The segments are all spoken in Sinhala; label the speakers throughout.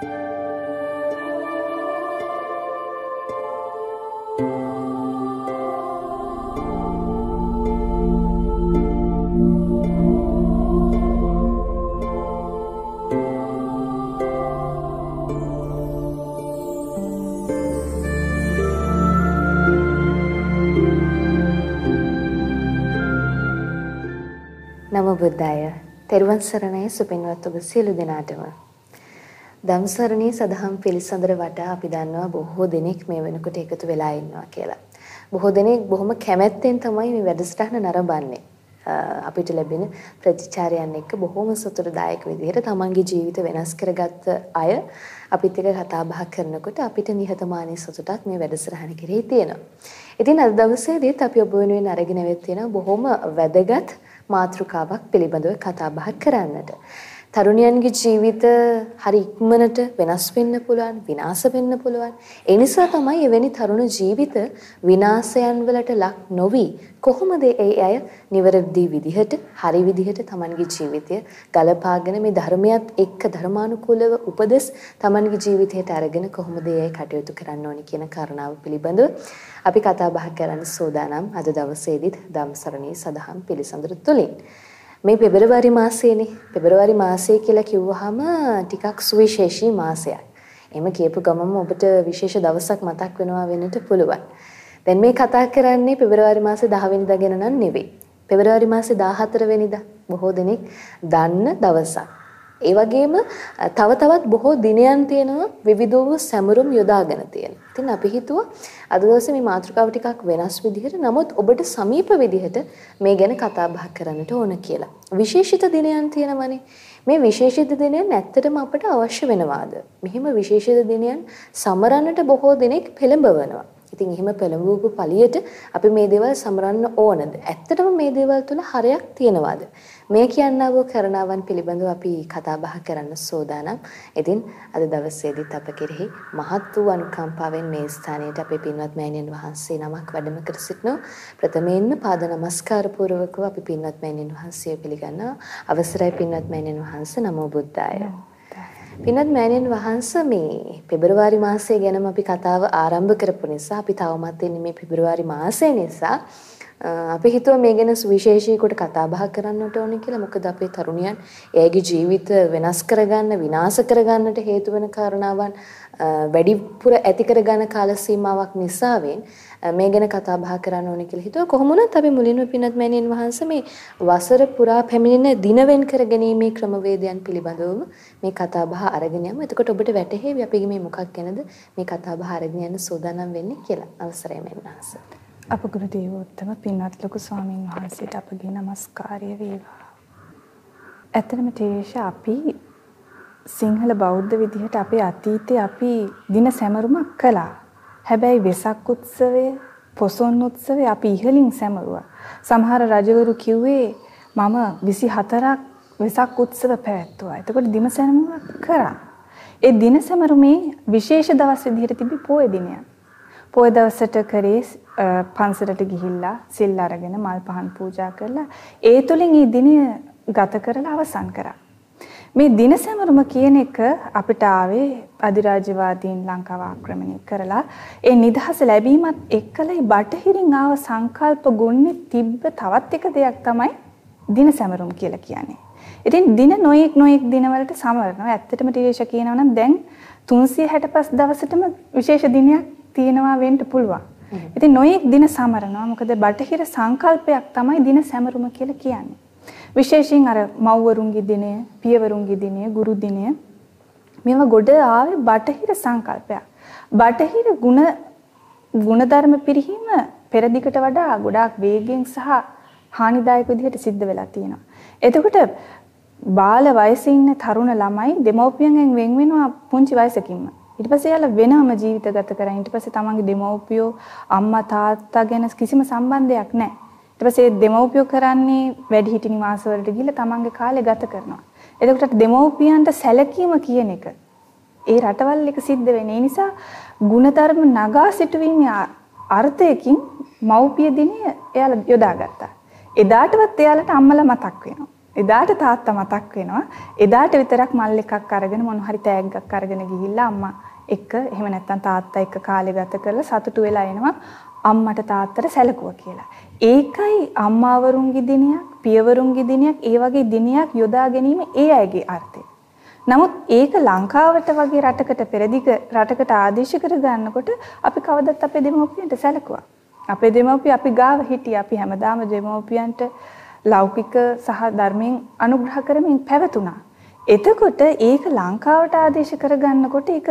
Speaker 1: නම බුද්දාය. තෙරුවන් සරණයි සුපින්වත් ඔබ සියලු දෙනාටම. ධම්සරණී සදහම් පිළිසඳර වටා අපි දන්නවා බොහෝ දෙනෙක් මේ වෙනකොට එකතු වෙලා ඉන්නවා කියලා. බොහෝ දෙනෙක් බොහොම කැමැත්තෙන් තමයි මේ වැඩසටහන නරඹන්නේ. අපිට ලැබෙන ප්‍රතිචාරයන් එක්ක බොහොම සතුටුදායක විදිහට තමන්ගේ ජීවිත වෙනස් කරගත්ත අය අපිත් එක්ක කතා බහ කරනකොට අපිට නිහතමානී සතුටක් මේ වැඩසටහන කෙරෙහි තියෙනවා. ඉතින් අද දවසේදීත් අපි ඔබ වෙනුවෙන් අරගෙන වෙත් තියෙන බොහොම වැදගත් මාතෘකාවක් පිළිබඳව කතා බහ කරන්නට. තරුණියන්ගේ ජීවිත හරි ඉක්මනට වෙනස් වෙන්න පුළුවන් විනාශ වෙන්න පුළුවන්. ඒ නිසා තමයි එවැනි තරුණ ජීවිත විනාශයන් වලට ලක් නොවි. කොහොමද ඒ අය නිවැරදි විදිහට හරි විදිහට Tamanගේ ජීවිතය ගලපාගෙන මේ ධර්මයත් එක්ක ධර්මානුකූලව උපදෙස් Tamanගේ ජීවිතයට අරගෙන කොහොමද ඒ අය කටයුතු කරන්න ඕනි කියන කාරණාව පිළිබඳව අපි කතා බහ කරන්න සූදානම් අද දවසේදීත් ධම්සරණී සදහම් පිළිසඳර තුලින්. මේ පෙබරවාරි මාසයේනේ. පෙබරවාරි මාසය කියලා කිව්වහම ටිකක් සුවිශේෂී මාසයක්. එහෙම කියපු ගමම ඔබට විශේෂ දවසක් මතක් වෙනවා වෙන්නට පුළුවන්. දැන් මේ කතා කරන්නේ පෙබරවාරි මාසේ 10 වෙනිදා ගැන නම් නෙවෙයි. පෙබරවාරි මාසේ 14 වෙනිදා බොහෝ දෙනෙක් දන්න දවසක්. ඒ වගේම තව තවත් බොහෝ දිනයන් තියෙනවා විවිධ වූ සැමරුම් යොදාගෙන තියෙන. ඉතින් අපි හිතුවා අද දවසේ මේ මාතෘකාව ටිකක් වෙනස් විදිහට නමුත් ඔබට සමීප විදිහට මේ ගැන කතා බහ කරන්නට ඕන කියලා. විශේෂිත දිනයන් තියෙනවනේ. මේ විශේෂිත දිනයන් ඇත්තටම අපට අවශ්‍ය වෙනවාද? මෙහිම විශේෂිත දිනයන් සමරන්නට බොහෝ දෙනෙක් පෙළඹවනවා. ඉතින් එහෙම පෙළඹවපු පළියට අපි මේ දේවල් සමරන්න ඕනද? ඇත්තටම මේ දේවල් තුල හරයක් තියනවාද? මේ කියන්නා වූ කරණාවන් පිළිබඳව අපි කතා බහ කරන්න සෝදානම්. ඉතින් අද දවසේදීත් අප කෙරෙහි මහත් වූ අනුකම්පාවෙන් මේ ස්ථානයට අපේ පින්වත් මෑණියන් වහන්සේ නමක් වැඩම කර සිටිනවා. ප්‍රථමයෙන්ම පාද නමස්කාර පූර්වකව අපි පින්වත් මෑණියන් වහන්සේ පිළිගන්නවා. අවසරයි පින්වත් මෑණියන් වහන්සේ නමෝ බුද්ධාය. පින්වත් මෑණියන් වහන්සේ මේ පෙබරවාරි මාසය ගැනම අපි කතාව ආරම්භ කරපු නිසා අපි තවමත් ඉන්නේ මේ පෙබරවාරි මාසය නිසා අපි හිතුවා මේ ගැන සුවිශේෂීකට කතා බහ කරන්නට ඕනේ කියලා. මොකද අපේ තරුණියන් එයාගේ ජීවිත වෙනස් කරගන්න, විනාශ කරගන්නට හේතු වෙන කාරණාවන් වැඩිපුර ඇති කරගන්න කාල සීමාවක් නිසාවෙන් මේ ගැන කතා බහ කරන්න ඕනේ කියලා හිතුවා. කොහොම වුණත් අපි මුලින්ම පින්වත් මෑණියන් වහන්සේ මේ වසර පුරා පැමිණෙන දින වෙන් කරගැනීමේ ක්‍රමවේදයන් පිළිබඳවම මේ කතා බහ අරගෙන යමු. එතකොට ඔබට වැටහෙවි අපි මේ මොකක් ගැනද මේ කතා බහ අරගෙන යන්න සූදානම් වෙන්නේ කියලා. අවසරයි මෑණියන්
Speaker 2: අපගුරු දේවෝත්තම පින්වත් ලොකු ස්වාමීන් වහන්සේට අපගේ নমස්කාරය වේවා. ඇත්තටම තේෂ අපි සිංහල බෞද්ධ විදිහට අපේ අතීතයේ අපි දින සැමරුමක් කළා. හැබැයි වෙසක් උත්සවය, පොසොන් උත්සවය අපි ඉහලින් සැමරුවා. සමහර රජවරු කිව්වේ මම 24ක් වෙසක් උත්සව පැවැත්තුවා. එතකොට දින සැමරුමක් කරා. ඒ දින සැමරුමේ විශේෂ දවස් විදිහට තිබි පොය දිනයක්. පොය දවසට කරේ පන්සලට ගිහිල්ලා සිල් අරගෙන මල් පහන් පූජා කරලා ඒ තුලින් මේ දිනය ගත කරලා අවසන් කරා. මේ දින සැමරුම කියන එක අපිට ආවේ අධිරාජ්‍යවාදීන් ලංකාව ආක්‍රමණය කරලා ඒ නිදහස ලැබීමත් එක්කලයි බටහිරින් ආව සංකල්ප ගුන්නේ තිබ්බ තවත් එක දෙයක් තමයි දින සැමරුම් කියලා කියන්නේ. ඉතින් දින නොයෙක් නොයෙක් දිනවලට සමරනවා. ඇත්තටම ටිරේෂ කියනවා නම් දැන් 365 දවසටම විශේෂ දිනයක් තියෙනවා වෙන්න පුළුවන්. ඉතින් නොයෙක් දින සමරනවා. මොකද බටහිර සංකල්පයක් තමයි දින සැමරුම කියලා කියන්නේ. විශේෂයෙන් අර මව්වරුන්ගේ දිනය, පියවරුන්ගේ දිනය, ගුරු දිනය මේවා ගොඩ ආවේ බටහිර සංකල්පයක්. බටහිර ಗುಣ ಗುಣධර්ම පිරිහීම පෙරදිකට වඩා ගොඩාක් වේගෙන් සහ හානිදායක විදිහට සිද්ධ වෙලා තියෙනවා. එතකොට බාල වයසේ ඉන්න තරුණ ළමයි දෙමව්පියන්ගෙන් වෙන් වෙනවා පුංචි වයසකින්ම. ඊට පස්සේ යාලා වෙනම ජීවිත ගත කරා. ඊට පස්සේ තමන්ගේ දෙමව්පියෝ අම්මා තාත්තා ගැන කිසිම සම්බන්ධයක් නැහැ. ඊට පස්සේ දෙමව්පියෝ කරන්නේ වැඩිහිටි නිවාස වලට ගිහිල්ලා තමන්ගේ කාලය ගත කරනවා. එතකොට දෙමව්පියන්ට සැලකීම කියන එක ඒ රටවල් එක සිද්ධ වෙන්නේ. ඒ නිසා ಗುಣධර්ම නගා සිටුවීමේ අර්ථයකින් මව්පිය දිනය එයාලා යොදාගත්තා. එදාටවත් එයාලට අම්මලා මතක් වෙනවා. එදාට තාත්තා මතක් වෙනවා. එදාට විතරක් මල් එකක් අරගෙන මොන හරි තෑග්ගක් අරගෙන ගිහිල්ලා අම්මා එක්ක එහෙම නැත්නම් තාත්තා එක්ක කාලය ගත කරලා සතුටු වෙලා එනවා අම්මට තාත්තට සැලකුවා කියලා. ඒකයි අම්මාවරුන්ගේ දිනයක්, පියවරුන්ගේ දිනයක්, ඒ වගේ දිනයක් යොදා ගැනීම ඒ අයගේ අර්ථය. නමුත් ඒක ලංකාවට වගේ රටකට පෙරදිග රටකට ආදේශ කර ගන්නකොට අපි කවදත් අපේ දෙමව්පියන්ට සැලකුවා. අපේ දෙමව්පිය අපි ගාව හිටියේ. අපි හැමදාම දෙමව්පියන්ට ලෞකික සහ ධර්මයෙන් අනුග්‍රහ කරමින් පැවතුණා. එතකොට ඒක ලංකාවට ආදේශ කරගන්නකොට ඒක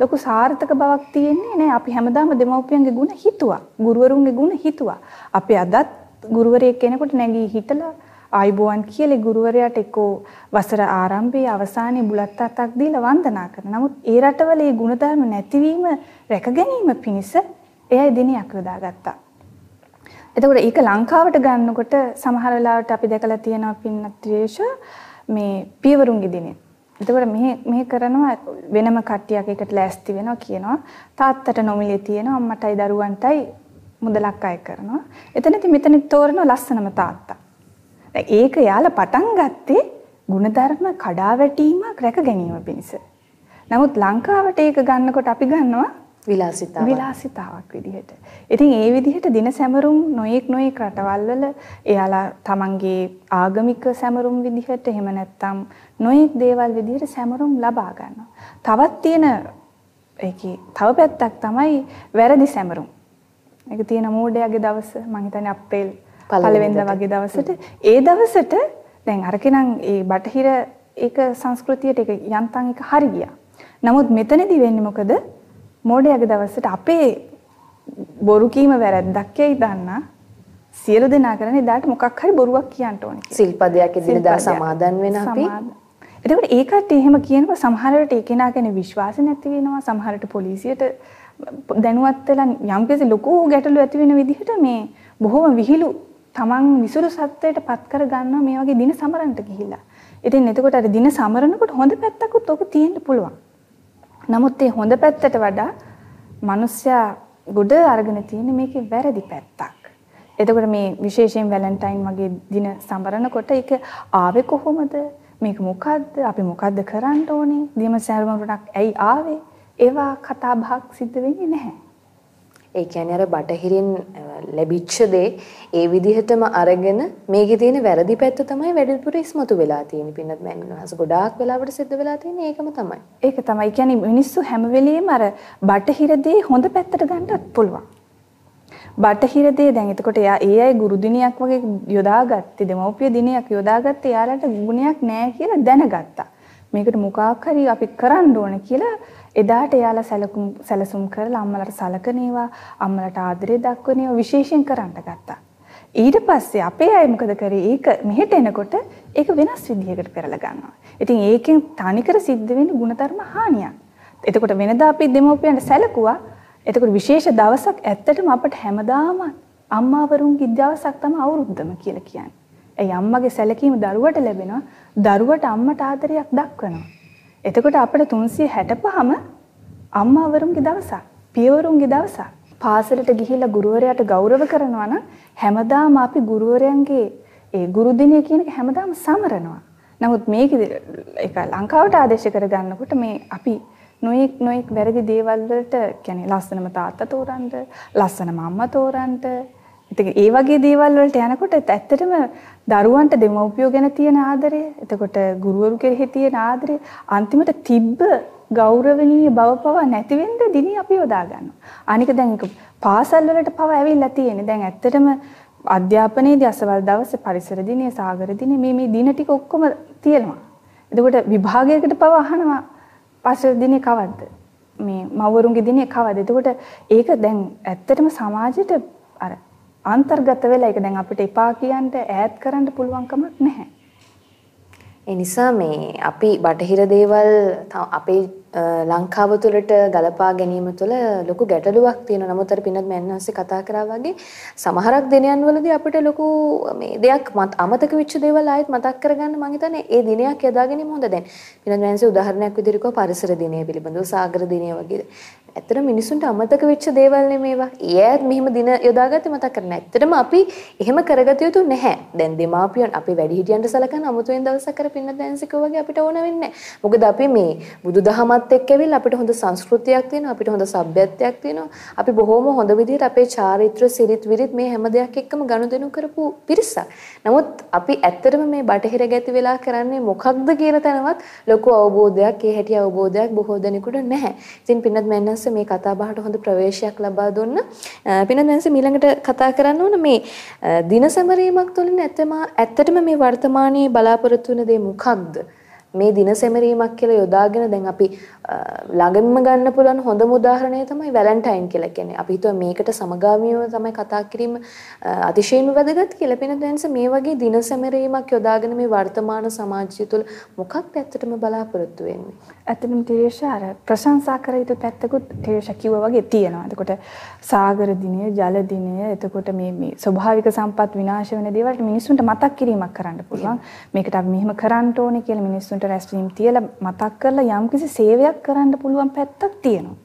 Speaker 2: ලොකු සාර්ථක බවක් තියෙන්නේ නෑ. අපි හැමදාම දෙමව්පියන්ගේ ಗುಣ හිතුවා. ගුරුවරුන්ගේ ಗುಣ හිතුවා. අපි අදත් ගුරුවරයෙක් කෙනෙකුට නැගී හිටලා ආයිබෝවන් කියලා ගුරුවරයාට එක්කෝ වසර ආරම්භයේ අවසානයේ බුලත් අතක් දීලා වන්දනා කරන. නමුත් ඒ රටවල මේ ಗುಣධර්ම නැතිවීම රැක ගැනීම පිණිස එයයි දිනයක් යොදාගත්තා. එතකොට ඒක ලංකාවට ගන්නකොට සමහර වෙලාවට අපි දැකලා තියෙනවා පින්නත් මේ පියවරුන්ගේ දිනේ. එතකොට මෙහෙ මෙහෙ කරනවා වෙනම කට්ටියක් එකට ලෑස්ති වෙනවා කියනවා තාත්තට නොමිලේ තියෙනවා අම්මටයි දරුවන්ටයි මුදලක් අය කරනවා. එතනදි මෙතන තෝරන ලස්සනම තාත්තා. දැන් ඒක යාලා පටන් ගත්තේ ಗುಣධර්ම කඩා වැටීමක් රැක ගැනීම පිණිස. නමුත් ලංකාවට ඒක ගන්නකොට අපි ගන්නවා
Speaker 1: විලාසිතාවක්
Speaker 2: විලාසිතාවක් විදිහට. ඉතින් ඒ විදිහට දින සැමරුම් නොයෙක් නොයෙක් රටවල් වල එයාලා තමන්ගේ ආගමික සැමරුම් විදිහට එහෙම නැත්නම් නොයෙක් දේවල් විදිහට සැමරුම් ලබා ගන්නවා. තවත් තියෙන ඒකේ තව පැත්තක් තමයි වැරදි සැමරුම්. ඒක තියෙන මෝඩයාගේ දවස මම හිතන්නේ අප්‍රේල් පළවෙනිදා වගේ දවසට ඒ දවසට දැන් අරකෙනම් ඒ බටහිර ඒක සංස්කෘතියට ඒක යන්තම් එක හරි ගියා. නමුත් මෙතනදී වෙන්නේ මොකද? මෝඩයාගේ දවසට අපේ බොරු කීම වැරද්දක් යයි දන්නා සියලු දෙනා කරන්නේ දාට මොකක් හරි බොරුවක් කියන්න ඕනේ.
Speaker 1: සිල්පදයක් එදිනදා සමාදන් වෙන අපි.
Speaker 2: එතකොට ඒකට එහෙම කියනකොට සමහර වෙලට ඒ කෙනා ගැන විශ්වාස නැති වෙනවා. සමහරට පොලිසියට දැනුවත් වෙලා යම්කිසි ලොකු ගැටලු ඇති වෙන විදිහට මේ බොහොම විහිළු තමන් විසුරු සත්‍යයට පත් කර ගන්නවා මේ වගේ දින සමරන්නට ගිහිල්ලා. ඉතින් එතකොට අර දින සමරනකොට හොඳ පැත්තකුත් ඔක තියෙන්න පුළුවන්. නමුත් ඒ හොඳ පැත්තට වඩා මිනිස්සයා ගොඩ අරගෙන තියෙන මේකේ වැරදි පැත්තක්. එතකොට මේ විශේෂයෙන් වැලන්ටයින් වගේ දින සමරනකොට ඒක ආවේ කොහොමද? මේක මොකද්ද? අපි මොකද්ද කරන්න ඕනේ? දියම සෑරුමරුණක් ඇයි ආවේ? ඒවා කතා බහක් සිද්ධ වෙන්නේ නැහැ.
Speaker 1: ඒ කියන්නේ අර බටහිරින් ලැබිච්ච දේ ඒ විදිහටම අරගෙන මේකේ තියෙන වැරදි පැත්ත තමයි වැඩිපුර ඉස්මතු වෙලා තියෙන්නේ පින්නත් මෑණියන්වහන්ස ගොඩාක් වෙලාවට සිද්ධ වෙලා තියෙන්නේ ඒකම තමයි.
Speaker 2: ඒක තමයි. ඒ කියන්නේ මිනිස්සු හැම වෙලෙම අර බටහිර දේ හොඳ පැත්තට ගන්නත් පුළුවන්. බටහිර දේ දැන් එතකොට එයා ඒ අය ගුරු දිනයක් වගේ යොදාගත්තේ දෙමව්පිය දිනයක් යොදාගත්තේ එයාලට ගුණයක් නැහැ කියලා දැනගත්තා. මේකට මොකක් හරි අපි කරන්න ඕන කියලා එදාට එයාලා සැලකුම් සැලසුම් කරලා අම්මලට සලකනේවා අම්මලට ආදරේ දක්වනේවා විශේෂයෙන් කරන්න ගත්තා. ඊට පස්සේ අපේ අය මොකද කරේ ඒක මෙහෙට එනකොට ඒක වෙනස් විදිහකට කරලා ගන්නවා. ඉතින් ඒකෙන් තනිකර සිද්ධ වෙන්නේ ಗುಣධර්ම හානියක්. එතකොට වෙනදා අපි දෙමෝපියන්ට සැලකුවා. එතකොට විශේෂ දවසක් ඇත්තටම අපට හැමදාම අම්මාවරුන්ගේ දවසක් තමයි අවුරුද්දම කියලා කියන්නේ. ඒ අම්මගේ සැලකීම දරුවට ලැබෙනවා. දරුවට අම්මට ආදරයක් දක්වනවා. එතකොට අපිට 365ම අම්මාවරුන්ගේ දවසක්, පියවරුන්ගේ දවසක්. පාසලට ගිහිල්ලා ගුරුවරයාට ගෞරව කරනවා නම් හැමදාම අපි ගුරුවරයන්ගේ ඒ ගුරු දිනය කියන එක හැමදාම සමරනවා. නමුත් මේක ඒක ලංකාවට ආදේශ කරගන්නකොට මේ අපි නොයෙක් නොයෙක් වැරදි දේවල් වලට කියන්නේ ලස්සනම තාත්තා තෝරන්න, ලස්සනම අම්මා තෝරන්න, ඉතින් ඒ වගේ දේවල් වලට යනකොට ඇත්තටම දරුවන්ට දෙමව්පියෝ ගැන තියෙන ආදරය, එතකොට ගුරුවරු කෙරෙහි තියෙන ආදරය අන්තිමට තිබ්බ ගෞරවණීය බව පවා නැති වෙන්න දිනි අපි යොදා ගන්නවා. අනික දැන් පාසල් වලට පවා ඇවිල්ලා තියෙන්නේ. දැන් ඇත්තටම අධ්‍යාපනයේදී අසවල් දවසේ පරිසර දිනේ, සාගර දිනේ මේ මේ දින ටික ඔක්කොම තියෙනවා. එතකොට විභාගයකට පවා අහනවා පරිසර දිනේ කවද්ද? මේ මව්වරුන්ගේ දිනේ කවද්ද? එතකොට ඒක දැන් ඇත්තටම සමාජයට අර අන්තර්ගත වෙලා ඒක දැන් අපිට එපා කියන්න ඈත් කරන්න පුළුවන් කමක් නැහැ.
Speaker 1: ඒ නිසා මේ අපි බටහිර දේවල් අපේ ලංකාව තුළට ගලපා ගැනීම තුළ ලොකු ගැටලුවක් තියෙනවා. නමුත් අර පින්නත් මෑන්වන්සේ කතා කරා වගේ සමහරක් දිනයන් වලදී අපිට ලොකු මේ දෙයක් අමතක වෙච්ච දේවල් ආයෙත් මතක් කරගන්න මම හිතන්නේ ඒ දිනයක් යදා ගැනීම හොඳ. දැන් පින්නත් මෑන්වන්සේ උදාහරණයක් විදිහට කිව්වා පරිසර දිනය පිළිබඳව සාගර දිනය වගේ. ඇත්තට මිනිසුන්ට අමතක වෙච්ච දේවල් මේවා. ඊයත් මෙහෙම දින යොදාගත්තේ මතක් කරන්න. ඇත්තටම අපි එහෙම කරගත යුතු නැහැ. දැන් දෙමාපියන් අපි වැඩිහිටියන්ට සලකන අමුතුවෙන් දවසක් කර පින්න දැන්සිකෝ වගේ අපිට ඕන වෙන්නේ මොකද අපි මේ බුදුදහමත් එක්ක ඇවිල්ලා අපිට හොඳ සංස්කෘතියක් තියෙනවා, අපිට හොඳ සભ્યත්වයක් තියෙනවා. අපි බොහොම හොඳ විදිහට අපේ චාරිත්‍ර සිරිත් විරිත් මේ හැම දෙයක් එක්කම ගනුදෙනු කරපු පිරිසක්. නමුත් අපි ඇත්තටම මේ බටහිර ගැති වෙලා කරන්නේ මොකක්ද කියන තැනවත් ලොකු අවබෝධයක්, ඒ හැටි අවබෝධයක් බොහෝ දෙනෙකුට නැහැ. ඉතින් පින්නත් මන්නස් වහන්සේ මේ කතා බහට හොඳ ප්‍රවේශයක් ලබා දුන්න. පිනත් වහන්සේ ඊළඟට කතා කරන්න ඕන මේ දින සැමරීමක් තුළින් ඇත්තම ඇත්තටම මේ වර්තමානයේ බලාපොරොත්තු වෙන දේ මොකක්ද? මේ දින සැමරීමක් කියලා යොදාගෙන දැන් අපි ළඟින්ම ගන්න පුළුවන් හොඳම උදාහරණය තමයි වැලන්ටයින් කියලා කියන්නේ. අපි හිතුවා මේකට සමගාමීව තමයි කතා කිරීම අතිශයින්ම වැදගත් කියලා. පින දැන්ස මේ වගේ දින සැමරීමක් යොදාගෙන මේ වර්තමාන සමාජය තුළ මොකක්ද ඇත්තටම බලාපොරොත්තු වෙන්නේ?
Speaker 2: ඇත්තටම ටිරේෂා අර ප්‍රශංසා කර යුතු පැත්තකුත් ටිරේෂා කිව්වා වගේ තියෙනවා. එතකොට සාගර දිනය, ජල දිනය, එතකොට මේ මේ ස්වභාවික සම්පත් විනාශ වෙන දේවල් මිනිස්සුන්ට මතක් කිරීමක් කරන්න පුළුවන්. මේකට අපි මෙහෙම කරන්න ඕනේ කියලා මිනිස්සුන්ට මිනිස්සුන්ට රැස්වීම තියලා මතක් කරලා යම්කිසි සේවයක් කරන්න පුළුවන් පැත්තක් තියෙනවා.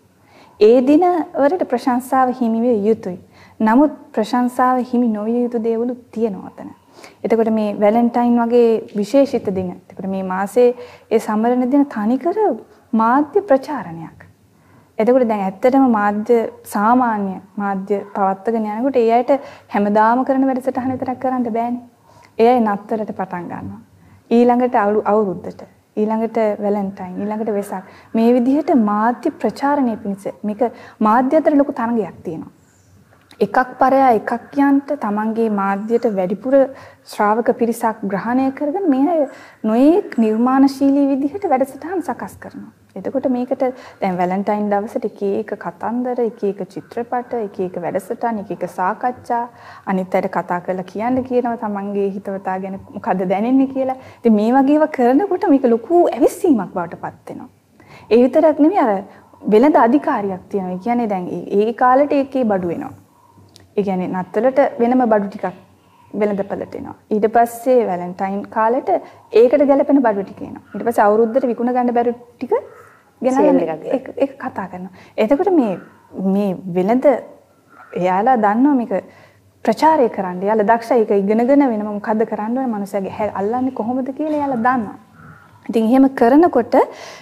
Speaker 2: ඒ දින වලට ප්‍රශංසාව හිමි විය යුතුයි. නමුත් ප්‍රශංසාව හිමි නොවිය යුතු දේවලුත් තියෙනවා අතන. එතකොට මේ වැලන්ටයින් වගේ විශේෂිත දින. එතකොට මේ මාසේ ඒ සමරන දින තනිකර මාධ්‍ය ප්‍රචාරණයක්. එතකොට දැන් ඇත්තටම මාධ්‍ය සාමාන්‍ය මාධ්‍ය පවත්වගෙන යනකොට ඒ අයට හැමදාම කරන වැඩසටහන විතරක් කරන්න බෑනේ. ඒ අය නත්තරට පටන් ගන්නවා. ඊළඟට අවුරුද්දට ඊළඟට වැලන්ටයින් ඊළඟට වෙසක්. මේ විදිහට මාධ්‍ය ප්‍රචාරණය පිණිස මේක මාධ්‍ය අතර ලොකු තරගයක් තියෙනවා. එකක් පරයා එකක් යන්ට තමන්ගේ මාධ්‍යයට වැඩිපුර ශ්‍රාවක පිරිසක් ග්‍රහණය කරගෙන මේ අය නොයෙක් නිර්මාණශීලී විදිහට වැඩසටහන් සකස් කරනවා. එතකොට මේකට දැන් වැලන්ටයින් දවසට එක එක කතන්දර, එක එක චිත්‍රපට, එක එක වැඩසටහන්, එක එක සාකච්ඡා අනිත් අයට කතා කරලා කියන්න කියනවා තමන්ගේ හිතවතා ගැන මොකද්ද දැනෙන්නේ කියලා. ඉතින් මේ වගේ ඒවා කරනකොට මේක ලොකු ඇවිස්සීමක් බවට පත් වෙනවා. ඒ විතරක් නෙමෙයි අර වෙළඳ අධිකාරියක් තියෙනවා. ඒ කියන්නේ දැන් ඒ කාලෙට ඒකේ බඩු වෙනවා. ඒ කියන්නේ නත්තලට වෙනම බඩු ටිකක් වෙළඳපළට එනවා. ඊට පස්සේ වැලන්ටයින් කාලෙට ඒකට ගැලපෙන බඩු ටික එනවා. ඊට පස්සේ අවුරුද්දට විකුණ ගන්න බැරි ටික ගෙනල්ලා ඒක කතා කරනවා. එතකොට මේ මේ වෙනද එයාලා දන්නවා මේක ප්‍රචාරය කරන්න. එයාලා දක්ෂයි ඒක ඉගෙනගෙන වෙනම මොකද්ද කරන්න ඕනේ මනුස්සයාගේ අල්ලන්නේ කොහොමද කියලා එයාලා දන්නවා. ඉතින් එහෙම කරනකොට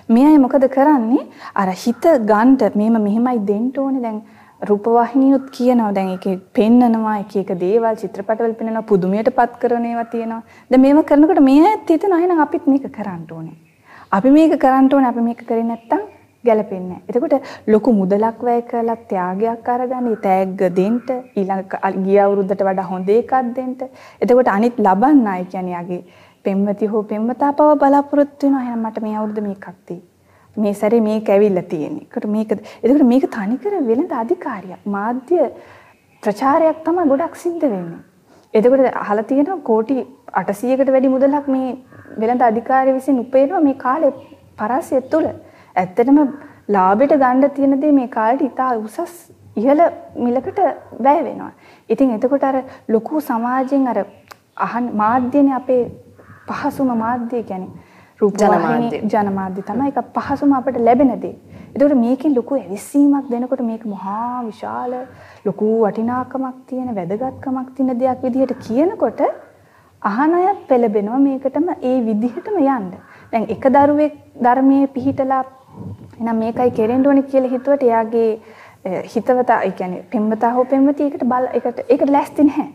Speaker 2: මේ අය මොකද කරන්නේ? අර හිත ගන්න මේම මෙහෙමයි දෙන්න ඕනේ දැන් රූපවාහිනියුත් කියනවා දැන් ඒකේ පෙන්නනවා එක එක දේවල් චිත්‍රපටවල පෙන්නනවා පුදුමයටපත් කරන ඒවා තියෙනවා. දැන් මේව කරනකොට මේ ඇත්ත හිතනවා එහෙනම් අපිත් මේක කරන්න ඕනේ. අපි මේක කරන්න ඕනේ අපි මේක කරේ නැත්තම් ගැලපෙන්නේ නැහැ. එතකොට ලොකු මුදලක් වැය කරලා ත්‍යාගයක් අරගෙන තෑග්ග දෙන්න ඊළඟ ගිය අවුරුද්දට වඩා හොඳ එකක් දෙන්න. එතකොට අනිත් ලබන්න අය කියන්නේ යාගේ පෙම්වති හෝ පෙම්වතා පව බලාපොරොත්තු වෙනවා. එහෙනම් මට මේ අවුරුද්ද මේකක් තියෙයි. මේ සැරේ මේක ඇවිල්ලා තියෙන්නේ. ඒකට මේක එතකොට මේක තනිකර වෙනද අධිකාරියක්. මාධ්‍ය ප්‍රචාරයක් තමයි ගොඩක් සිද්ධ වෙන්නේ. එතකොට අහලා තියෙනවා කෝටි 800කට වැඩි මුදලක් මේ වෙළඳ අධිකාරිය විසින් උපයනවා මේ කාලේ පරාසය තුළ. ඇත්තටම ලාභයට ගන්න තියෙන දේ මේ කාලේට ඉතා උසස් ඉහළ මිලකට වැය වෙනවා. ඉතින් එතකොට අර ලොකු සමාජයෙන් අර අහන් මාධ්‍යනේ අපේ පහසුම මාධ්‍ය කියන්නේ රූපවාහිනී ජනමාධ්‍ය තමයි ඒක පහසුම අපිට ලැබෙන දේ. ඒකට මේකෙන් ලොකු ඇවිස්සීමක් දෙනකොට මේක මහා විශාල ලොකු වටිනාකමක් තියෙන වැදගත්කමක් තියෙන දෙයක් විදිහට කියනකොට අහන අයත් පෙළඹෙනවා මේකටම ඒ විදිහටම යන්න. දැන් එක දරුවෙක් ධර්මයේ පිහිටලා එහෙනම් මේකයි කෙරෙන්න ඕනේ කියලා හිතුවට එයාගේ හිතවතා ඒ කියන්නේ පෙම්වතා හෝ පෙම්වතිය ඒකට බල ඒකට ඒකට ලෑස්ති නැහැ.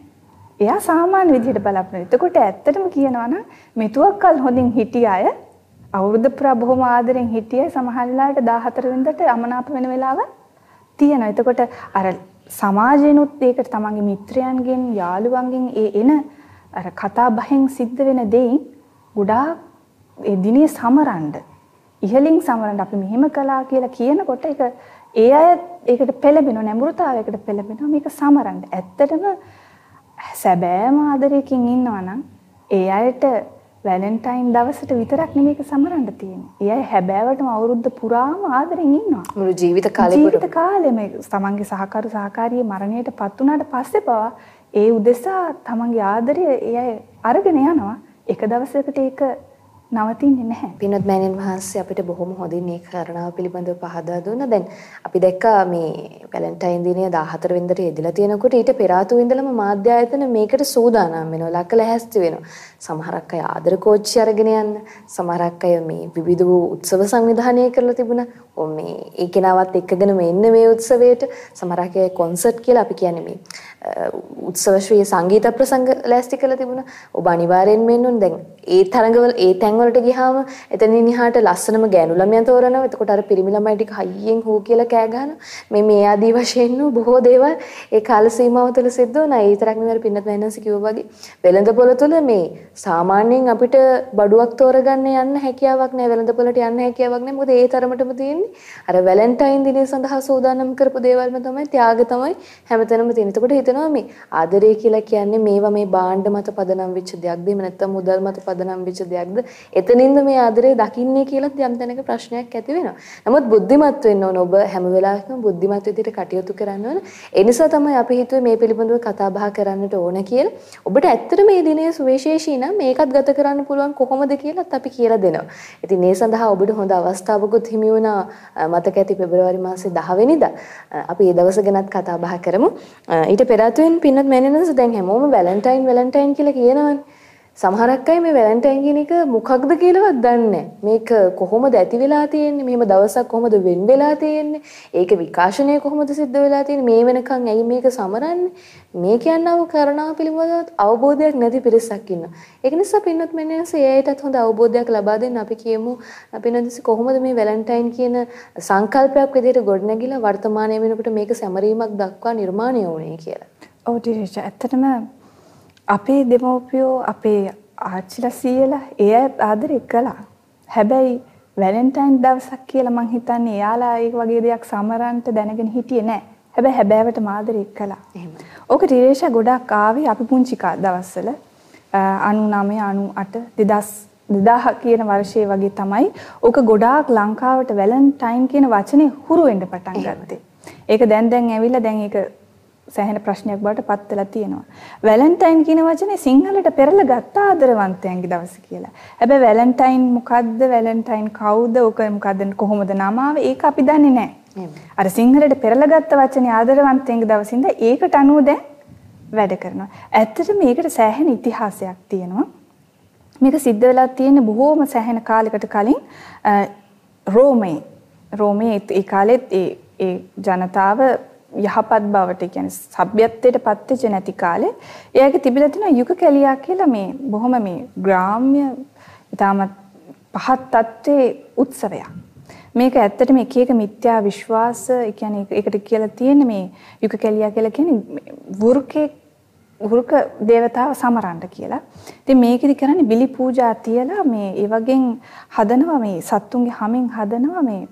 Speaker 2: එයා සාමාන්‍ය විදිහට බලාපොරොත්තු. එතකොට ඇත්තටම කියනවා නම් මෙතුවක්කල් හොඳින් හිටිය අය අවුරුදු පුරා බොහොම ආදරෙන් හිටිය සමහරලාට 14 වෙනිදාට අමනාප වෙන වෙලාව තියෙනවා. එතකොට අර සමාජෙනුත් ඒකට තමන්ගේ මිත්‍රයන්ගෙන් යාළුවන්ගෙන් ඒ එන අර කතා බහෙන් සිද්ධ වෙන දෙයින් ගොඩාක් ඒ දිනේ සමරන්න ඉහලින් සමරන්න අපි මෙහෙම කළා කියලා කියනකොට ඒක ඒ අය ඒකට පෙළඹෙනවා නැඹුරුතාවයකට පෙළඹෙනවා මේක සමරන්න. ඇත්තටම සැබෑම ආදරයකින් ඉන්නවා නම් ඒ අයට වැලන්ටයින් දවසට විතරක් නෙමෙයි ඒක සමරන්න තියෙන්නේ. ඒ අය හැබෑවටම අවුරුද්ද පුරාම ආදරෙන් ඉන්නවා.
Speaker 1: මුළු ජීවිත කාලෙම
Speaker 2: ජීවිත කාලෙම තමන්ගේ සහකරු සහකාරිය මරණයට පත් වුණාට පස්සේ පවා ඒ උදෙසා තමන්ගේ ආදරය ඒ අය අරගෙන යනවා. එක දවසකට ඒක නවතින්නේ නැහැ.
Speaker 1: පින්වත් මෑණියන් වහන්සේ අපිට බොහොම හොඳින් මේ කාරණාව පිළිබඳව පහදා දුන්නා. දැන් අපි දැක්කා මේ වැලන්ටයින් දිනය 14 වෙනිදාට යෙදලා තියෙනකොට ඊට පෙර ආතු ඉඳලම මාධ්‍ය ආයතන මේකට සූදානම් වෙනවා. ලක්කල හැස්ති වෙනවා. සමහරක් අය ආදර කෝච්චි අරගෙන යන්න, සමහරක් අය මේ විවිධ වූ උත්සව සංවිධානය කරලා තිබුණා. ඔව් මේ ඒ කෙනාවත් එක්කගෙන මේ එන්න මේ උත්සවයට සමහරක් අය කොන්සර්ට් කියලා අපි කියන්නේ මේ උත්සව ශ්‍රී සංගීත ප්‍රසංග ලෑස්ති කරලා තිබුණා. ඔබ අනිවාර්යෙන්ම එන්න ඕනේ. දැන් ඒ තරඟවල ඒ තැන් වලට ගියාම එතනින් එහාට ලස්සනම ගෑනු ළමයන් තෝරනවා. එතකොට අර පිරිමි ළමයි ටික හයියෙන් හූ කියලා කෑ ගහනවා. මේ මේ ආදී වශයෙන් නු බොහෝ දේවල් ඒ කාල සීමාව තුළ සිද්ධ වුණා. ඒ තරක් නෙවෙයි පින්නත් වෙනස කිව්වා වගේ. වෙළඳ පොළ තුළ මේ සාමාන්‍යයෙන් අපිට බඩුවක් තෝරගන්න යන්න හැකියාවක් නැහැ. වෙළඳ පොළට යන්න හැකියාවක් නැහැ. මොකද ඒ තරමටම තියෙන්නේ අර වැලන්ටයින් දිනය සඳහා සූදානම් කරපු දේවල්ම තමයි ත්‍යාග තමයි හැමතැනම තියෙන්නේ. එතකොට හිතනවා මේ ආදරය කියලා කියන්නේ මේවා මේ බාණ්ඩ මත පදනම් වෙච්ච දෙයක්ද? එහෙම නැත්නම් මුදල් මත පදනම් වෙච්ච දෙයක්ද? එතනින්ද මේ ආදරය දකින්නේ කියලාත් යම් තැනක ප්‍රශ්නයක් ඇති වෙනවා. නමුත් බුද්ධිමත් වෙන්න ඕන ඔබ හැම වෙලාවෙම බුද්ධිමත් විදිහට කටයුතු කරන්න ඕන. ඒ නිසා තමයි අපි හිතුවේ මේ පිළිබඳව කතා බහ කරන්නට ඕන කියලා. ඔබට ඇත්තට මේ දිනය සුවිශේෂී නම් මේකත් ගත කරන්න පුළුවන් කොහොමද කියලාත් අපි කියලා දෙනවා. ඉතින් මේ සඳහා ඔබට හොඳ අවස්ථාවකුත් හිමි වුණා මතක ඇති පෙබරවාරි මාසේ 10 වෙනිදා. අපි ඒ දවස ගැනත් කතා බහ කරමු. ඊට පෙර ආතුවෙන් පින්නත් මෑණියන්ස් දැන් හැමෝම වැලන්ටයින් වැලන්ටයින් කියලා කියනවනේ. සමහරක් අය මේ වැලන්ටයින් කියන එක මොකක්ද කියලාවත් දන්නේ මේක කොහොමද ඇති වෙලා තියෙන්නේ? මෙහෙම දවසක් කොහොමද වෙන් වෙලා තියෙන්නේ? ඒක විකාශනය කොහොමද සිද්ධ වෙලා තියෙන්නේ? මේ වෙනකන් ඇයි මේක සමරන්නේ? මේ කියනව කරණාව පිළිබඳව අවබෝධයක් නැති පිරිසක් ඉන්නවා. ඒක නිසා පින්නත් මෙන්නස එයාටත් හොඳ අවබෝධයක් ලබා දෙන්න අපි කියමු පින්නත් කොහොමද මේ වැලන්ටයින් කියන සංකල්පයක් විදිහට ගොඩනැගිලා වර්තමානයේ වෙනකොට මේක සැමරීමක් දක්වා නිර්මාණය වුණේ කියලා.
Speaker 2: ඔව් ඩිරේෂ ඇත්තටම අපේ දෙමව්පියෝ අපේ ආච්චිලා සීයලා ඒ අය ආදරේ කළා. හැබැයි වැලන්ටයින් දවසක් කියලා මං හිතන්නේ එයාලා ඒක වගේ දෙයක් සමරන්ට දැනගෙන හිටියේ නෑ. හැබැයි හැබෑවට මාදරේ කළා. එහෙම. ඕක ටිරේෂ ගොඩක් ආවේ අපි පුංචි දවස්වල 99 98 2000 කියන වර්ෂයේ වගේ තමයි ඕක ගොඩාක් ලංකාවට වැලන්ටයින් කියන වචනේ හුරු වෙන්න පටන් ගත්තේ. ඒක දැන් දැන් ඇවිල්ලා දැන් ඒක සෑහෙන ප්‍රශ්නයක් බවට පත් වෙලා තියෙනවා. වැලන්ටයින් කියන වචනේ සිංහලට පෙරලා ගත්ත ආදරවන්තයන්ගේ දවස කියලා. හැබැයි වැලන්ටයින් මොකද්ද? වැලන්ටයින් කවුද? ඔක මොකද්ද? කොහොමද නම? ඒක අපි දන්නේ නැහැ. අර සිංහලට පෙරලා ගත්ත වචනේ ආදරවන්තයන්ගේ දවසින්ද ඒකට අනුව දැන් වැඩ කරනවා. ඇත්තට මේකට සෑහෙන ඉතිහාසයක් තියෙනවා. මේක සිද්ධ වෙලා තියෙන්නේ බොහෝම සෑහෙන කාලයකට කලින් රෝමේ රෝමේ ඒ කාලෙත් ඒ ජනතාව යහපත් බවට කියන්නේ සભ્યත්වයට පත්වෙච්ච නැති කාලේ එයාගේ තිබිලා තියෙන යුග කැලියා කියලා මේ බොහොම මේ ග්‍රාම්‍ය ඊටමත් පහත් තත්ත්වයේ උත්සවයක්. මේක ඇත්තටම එක එක මිත්‍යා විශ්වාස කියන්නේ ඒකට කියලා තියෙන මේ යුග කැලියා කියලා කියන්නේ වෘකේ වෘක දේවතාව සමරන්න කියලා. ඉතින් මේකෙදි කරන්නේ බිලි පූජා තියලා මේ ඒ වගේ හදනවා මේ සත්තුන්ගේ හැමෙන් හදනවා මේ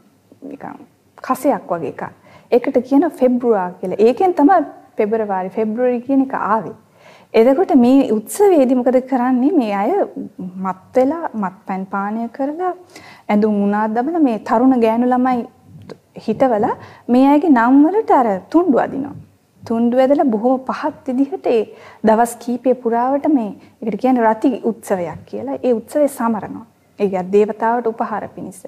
Speaker 2: නිකන් කසයක් වගේ එකක්. ඒකට කියන ෆෙබ්‍රුවා කියලා. ඒකෙන් තමයි පෙබරවාරි පෙබ්‍රුවරි කියන එක ආවේ. එතකොට මේ උත්සවයේදී මොකද කරන්නේ මේ අය මත් වෙලා මත්පැන් පානය කරලා ඇඳුම් උනාත් දමලා මේ තරුණ ගෑනු ළමයි හිටවලා මේ අයගේ නම් වලට අර තුන්ඩු අදිනවා. තුන්ඩු ඇදලා බොහොම පහත් විදිහට ඒ දවස් කීපය පුරාවට මේ ඒකට කියන්නේ රති උත්සවයක් කියලා. ඒ උත්සවේ සමරනවා. ඒ කියන්නේ දේවතාවට උපහාර පිණිස.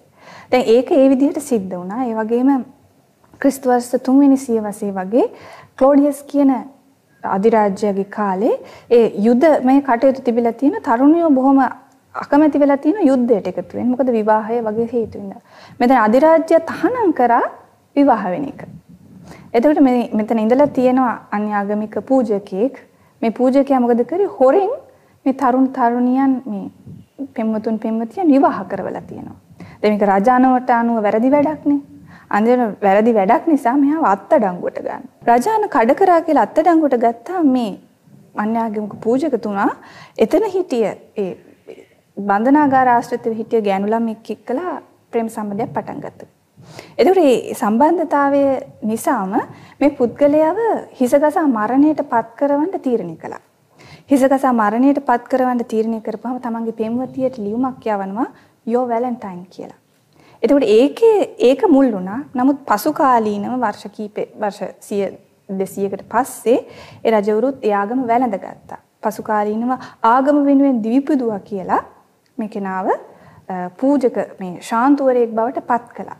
Speaker 2: දැන් ඒක ඒ විදිහට සිද්ධ වුණා. ඒ වගේම ක්‍රිස්තු වර්ෂ 3 වෙනි සියවසේ වගේ ක්ලෝඩියස් කියන අධිරාජ්‍යගේ කාලේ ඒ යුද මේ කටයුතු තිබිලා තියෙන තරුණියෝ බොහොම අකමැති වෙලා තියෙන යුද්ධයට එකතු වෙන්න. මොකද විවාහය වගේ හේතු වෙනවා. මෙතන අධිරාජ්‍ය තහනම් කරා විවාහ වෙන එක. එතකොට මේ මෙතන ඉඳලා තියෙනවා අන්‍යාගමික පූජකයෙක්. මේ පූජකයා මොකද කරේ? හොරෙන් මේ තරුණ තරුණියන් මේ පෙම්වතුන් පෙම්වතියන් විවාහ කරවලා තියෙනවා. දැන් මේක රජානවට අනුව වැරදි වැඩක් නේ. අන්තිම වැරදි වැඩක් නිසා මෙයාව අත්අඩංගුවට ගන්න. රජාන කඩ කරා කියලා අත්අඩංගුවට ගත්තා මේ අන්‍යාගමික පූජකතුමා එතන හිටිය ඒ බන්ධනාගාර ආශ්‍රිතව හිටිය ගෑනු ළමෙක් එක්කලා ප්‍රේම සම්බන්ධයක් පටන් ගත්තා. එතකොට මේ සම්බන්ධතාවය නිසාම මේ පුද්ගලයාව හිසගසා මරණයට පත් කරවන්න තීරණය කළා. හිසගසා මරණයට පත් කරවන්න තීරණය කරපුවම තමන්ගේ පෙම්වතියට ලියුමක් යවනවා යෝ වැලන්ටයින් කියලා. එතකොට ඒකේ ඒක මුල් වුණා. නමුත් පසු කාලීනව වර්ෂ කීපේ වර්ෂ 100 200කට පස්සේ ඒ රජවරුත් ඒ ආගම වැළඳගත්තා. පසු කාලීනව ආගම වෙනුවෙන් දිවිපුදුවා කියලා මේ කෙනාව පූජක මේ ශාන්තුවරයෙක් බවට පත් කළා.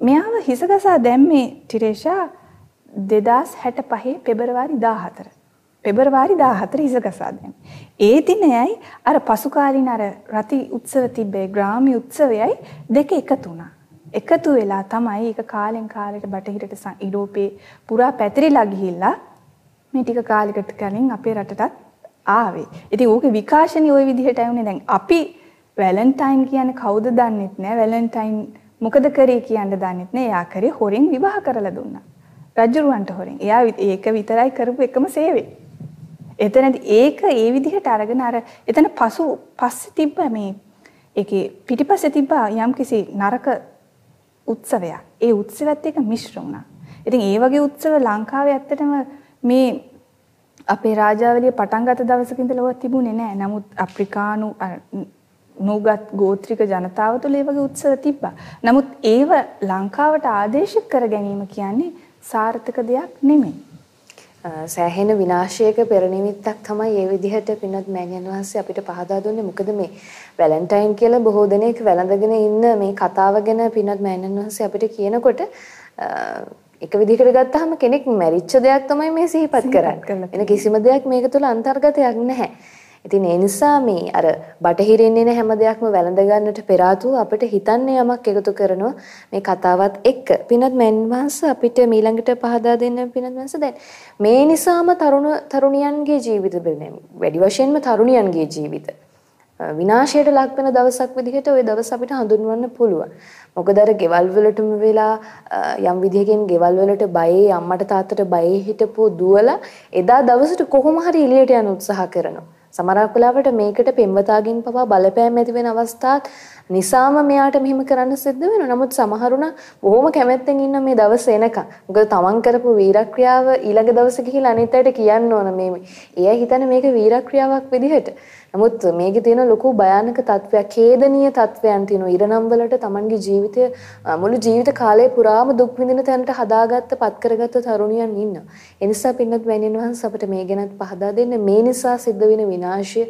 Speaker 2: මෙයාව හිසගසා දැම්මේ ටිරේෂා 2065 පෙබරවාරි 14. පෙබරවාරි 14 හිසගසා දැම්මේ. ඒ දිනයයි අර පසු කාලින අර රති උත්සව තිබ්බේ ග්‍රාමී උත්සවයයි දෙක එකතු වුණා. එකතු වෙලා තමයි ඒක කාලෙන් කාලෙට බටහිරට යුරෝපේ පුරා පැතිරිලා ගිහිල්ලා මේ ටික කාලයකට කලින් අපේ රටටත් ආවේ. ඉතින් ඕකේ විකාශනය ওই විදිහට ඇවුනේ දැන් අපි වැලන්ටයින් කියන්නේ කවුද දන්නෙත් නෑ. වැලන්ටයින් මොකද කරේ කියන්න දන්නෙත් නෑ. එයා කරේ හොරෙන් විවාහ කරලා දුන්නා. රජුරවන්ට හොරෙන්. එයා ඒක විතරයි කරපු එකම සේවය. එතනදී ඒක ඒ විදිහට අරගෙන අර එතන පසු පස්සේ තිබ්බ මේ ඒකේ පිටිපස්සේ තිබ්බ යම්කිසි නරක උත්සවයක්. ඒ උත්සවත් එක මිශ්‍ර වුණා. ඉතින් ඒ වගේ උත්සව ලංකාවේ ඇත්තටම මේ අපේ රාජාවලිය පටන් ගත දවසක ඉඳලා ඔය තිබුණේ නැහැ. නමුත් අප්‍රිකානු නූගත් ගෝත්‍රික ජනතාව තුළ ඒ වගේ උත්සව තිබ්බා. නමුත් ඒව ලංකාවට ආදේශ කර ගැනීම කියන්නේ සාර්ථක දෙයක් නෙමෙයි.
Speaker 1: සෑහෙන විනාශයක පෙරනිමිත්තක් තමයි ඒ විදිහට පින්වත් මෑණියන් වහන්සේ අපිට පහදා දුන්නේ. මොකද මේ වැලන්ටයින් කියලා බොහෝ දෙනෙක් වැළඳගෙන ඉන්න මේ කතාව ගැන පින්වත් මෑණියන් වහන්සේ අපිට කියනකොට එක විදිහකට ගත්තාම කෙනෙක් මැරිච්ච දෙයක් තමයි මේ සිහිපත් කරන්නේ. වෙන කිසිම දෙයක් මේක තුළ අන්තර්ගතයක් නැහැ. ඉතින් ඒ නිසා මේ අර බටහිරින් එන හැම දෙයක්ම වැළඳ ගන්නට පෙර අපිට හිතන්නේ යමක් එකතු කරනවා මේ කතාවත් එක්ක. පිනත් මන්වංශ අපිට මීළඟට පහදා දෙන්න පිනත් වංශ දැන් මේ නිසාම තරුණ තරුණියන්ගේ ජීවිත වැඩි වශයෙන්ම තරුණියන්ගේ ජීවිත විනාශයට ලක් වෙන දවසක් විදිහට ওই දවස් අපිට හඳුන්වන්න පුළුවන්. මොකද අර ගෙවල් වලටම වෙලා යම් විදිහකින් ගෙවල් වලට බයේ අම්මට තාත්තට බයේ හිටපු දුවලා එදා දවසට කොහොම හරි එළියට යන උත්සාහ කරනවා. සමහරක් වෙලාවට මේකට පෙම්වතාගෙන් පවා බලපෑම් ඇති වෙන අවස්ථාත් නිසාම මෙයාට මෙහෙම කරන්න සිද්ධ වෙනවා. නමුත් සමහරුණ බොහොම කැමැත්තෙන් ඉන්න මේ දවස් එනකම්. මොකද තමන් කරපු වීරක්‍රියාව ඊළඟ දවසේ ගිහිල්ලා අනිත් අයට කියන්න ඕන මේ. එයා හිතන්නේ මේක වීරක්‍රියාවක් විදිහට. නමුත් මේකේ තියෙන ලොකු භයානක තත්වයක්, ඛේදනීය තත්වයන් තියෙනවා. ඉරනම් වලට Tamanගේ ජීවිතය මුළු ජීවිත කාලය පුරාම දුක් විඳින තැනට හදාගත්ත, පත් කරගත්ත තරුණියන් ඉන්නවා. ඒ නිසා පින්නත් වැණියන් වහන්සේ අපිට මේ ගැනත් පහදා දෙන්න මේ නිසා සිද්ධ වෙන විනාශය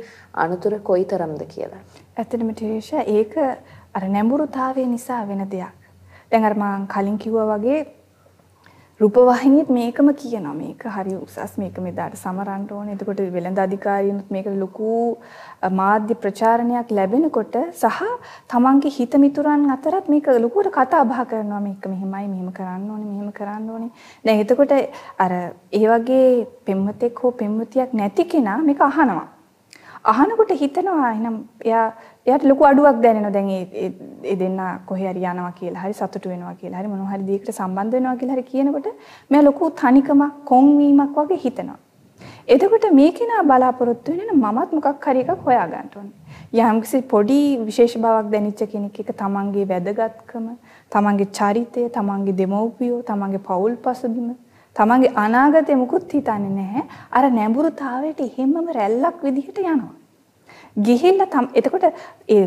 Speaker 1: අනුතර කොයිතරම්ද කියලා.
Speaker 2: ඇත්තටම ටිරේෂා ඒක අර නැඹුරුතාවය නිසා වෙන දෙයක්. දැන් අර මම කලින් කිව්වා වගේ රූපවාහිනියත් මේකම කියනවා මේක හරි උසස් මේක මෙදාට සමරන්න ඕනේ. එතකොට වෙළඳ අධිකාරියනුත් මේකට ලොකු මාධ්‍ය ප්‍රචාරණයක් ලැබෙනකොට සහ තමන්ගේ හිත මිතුරන් අතරත් මේක ලොකුවට කතා බහ කරනවා මේක මෙහෙමයි මෙහෙම කරන්න ඕනේ මෙහෙම කරන්න ඕනේ. දැන් එතකොට අර ඒ වගේ පෙම්වතෙක් හෝ පෙම්වතියක් නැති කෙනා මේක අහනවා. අහනකොට හිතනවා එහෙනම් එයා එයාට ලොකු අඩුවක් දැනෙනවා දැන් ඒ ඒ දෙන්න කොහේ හරි යනවා කියලා හරි සතුටු වෙනවා කියලා හරි මොනවා හරි දෙයකට සම්බන්ධ වෙනවා කියලා හරි කියනකොට මෙයා ලොකු තනිකමක් කොන්වීමක් වගේ හිතෙනවා. එතකොට මේ කෙනා බලාපොරොත්තු වෙන මමත් මොකක් හරි එකක් හොයා ගන්න ඕනේ. යම්කිසි පොඩි විශේෂ බවක් දැනෙච්ච කෙනෙක් එක තමන්ගේ වැදගත්කම, තමන්ගේ චරිතය, තමන්ගේ දෙමව්පියෝ, තමන්ගේ පවුල් පසුබිම, තමන්ගේ අනාගතය මුකුත් හිතන්නේ නැහැ. අර නැඹුරුතාවයට එහෙමම රැල්ලක් විදිහට යනවා. ගිහිල්ලා එතකොට ඒ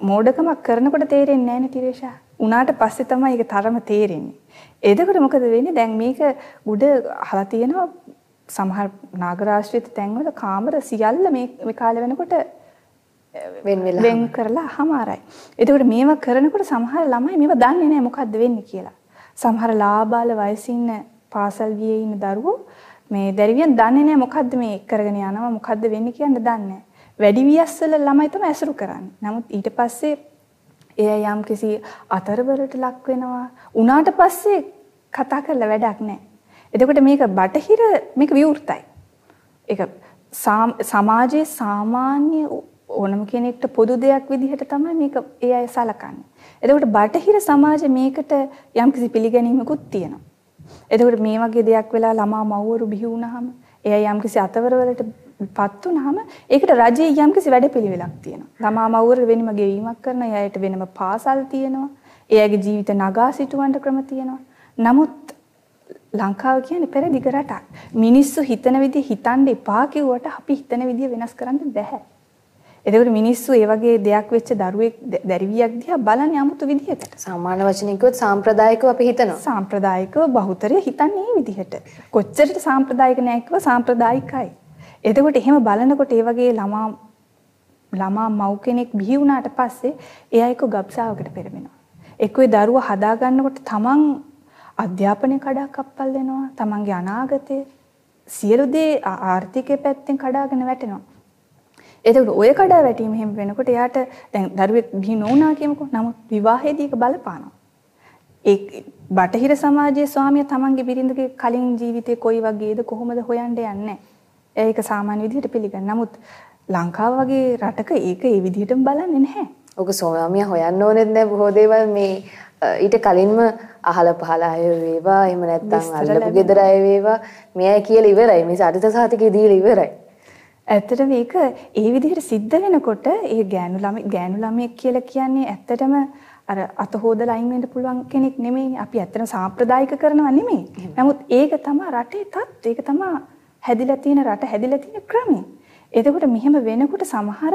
Speaker 2: මෝඩකමක් කරනකොට තේරෙන්නේ නැහැ නේ තිරේෂා. උනාට පස්සේ තමයි ඒක තරම තේරෙන්නේ. එතකොට මොකද වෙන්නේ? දැන් මේක උඩ අහලා තියෙනවා සමහර නාගරාශ්‍රිත තැන්වල කාමර සියල්ල මේ මේ කාලේ වෙනකොට
Speaker 1: වෙන් වෙලා
Speaker 2: වෙන් කරලා හමාරයි. එතකොට මේවා කරනකොට සමහර ළමයි මේවා දන්නේ නැහැ මොකද්ද වෙන්නේ කියලා. සමහර ලාබාල වයසේ ඉන්න පාසල් ගියේ ඉන්න දරුවෝ මේ දැරිවියන් දන්නේ නැහැ මොකද්ද මේ කරගෙන යනවා මොකද්ද වෙන්නේ කියන්න දන්නේ නැහැ. වැඩි වියස්වල ළමයි තමයි ඇසුරු කරන්නේ. නමුත් ඊට පස්සේ එය යම් කිසි අතරවලට ලක් වෙනවා. උනාට පස්සේ කතා කරලා වැඩක් නැහැ. එතකොට මේක බටහිර මේක විවෘතයි. ඒක සමාජයේ සාමාන්‍ය ඕනම කෙනෙක්ට පොදු දෙයක් විදිහට තමයි මේක ඒ අය සලකන්නේ. එතකොට බටහිර සමාජයේ මේකට යම්කිසි පිළිගැනීමකුත් තියෙනවා. එතකොට මේ වගේ දෙයක් වෙලා ළමා මව්වරු බිහි වුණාම එයා යම්කිසි අතවරවලට පත් වුනහම ඒකට රජයේ යම්කිසි වැඩපිළිවෙලක් තියෙනවා. ළමා මව්වර වෙනම ගෙවීමක් කරන එයාට වෙනම පාසල් තියෙනවා. එයාගේ ජීවිත නගා සිටවන්න ක්‍රම තියෙනවා. නමුත් ලංකාව කියන්නේ පෙරදිග රටක්. මිනිස්සු හිතන විදිහ හිතන්න එපා කිව්වට අපි හිතන විදිහ වෙනස් කරන්න බෑ. එතකොට මිනිස්සු ඒ වගේ දෙයක් වෙච්ච දරුවෙක් දැරිවියක් දිහා බලන්නේ 아무තු විදිහකට.
Speaker 1: සාමාන්‍ය වචනින් කිව්වොත් සාම්ප්‍රදායිකව අපි හිතනවා.
Speaker 2: සාම්ප්‍රදායිකව බහුතරය හිතන්නේ මේ විදිහට. කොච්චරට සාම්ප්‍රදායික නැහැ කිව්ව සාම්ප්‍රදායිකයි. එතකොට එහෙම බලනකොට ඒ වගේ ළමා ළමා මව් කෙනෙක් බිහි වුණාට පස්සේ එයා එක්ක ගබ්සාවකට පෙරමෙනවා. එක්ක ඒ දරුවා හදා ගන්නකොට තමන් අධ්‍යාපනය කඩක් අප්පල් වෙනවා. තමන්ගේ අනාගතය සියලු දේ ආර්ථිකය පැත්තෙන් කඩාගෙන වැටෙනවා. එතකොට ඔය කඩා වැටීම එහෙම වෙනකොට එයාට දැන් දරුවෙක් බිහි නොවුනා කියමුකෝ. නමුත් විවාහයේදී ඒක බලපානවා. ඒ බටහිර සමාජයේ ස්වාමියා තමන්ගේ බිරිඳගේ කලින් ජීවිතේ කොයි වගේද කොහොමද හොයන්න යන්නේ. ඒක සාමාන්‍ය විදිහට පිළිගන්න. නමුත් ලංකාව වගේ රටක ඒක ඒ විදිහටම බලන්නේ නැහැ.
Speaker 1: ඔක ස්වාමියා හොයන්න ඕනෙත් නෑ බොහෝ දේවල් මේ ඊට කලින්ම අහල පහල අය වේවා එහෙම නැත්නම් අල්ලපු ගෙදර අය වේවා මෙයයි කියලා ඉවරයි. මේ සාධිත සාතිකේ දීලා ඉවරයි.
Speaker 2: ඇත්තට මේක ඒ විදිහට සිද්ධ වෙනකොට ඒ ගෑනු ළමයි ගෑනු ළමයෙක් කියලා කියන්නේ ඇත්තටම අර අත හොදලා අයින් වෙන්න පුළුවන් කෙනෙක් නෙමෙයිනේ. අපි ඇත්තටම සාම්ප්‍රදායික කරනවා නෙමෙයි. නමුත් ඒක තමයි රටේ තත් ඒක තමයි හැදිලා තියෙන රට හැදිලා තියෙන ක්‍රමය. එතකොට මෙහෙම වෙනකොට සමහර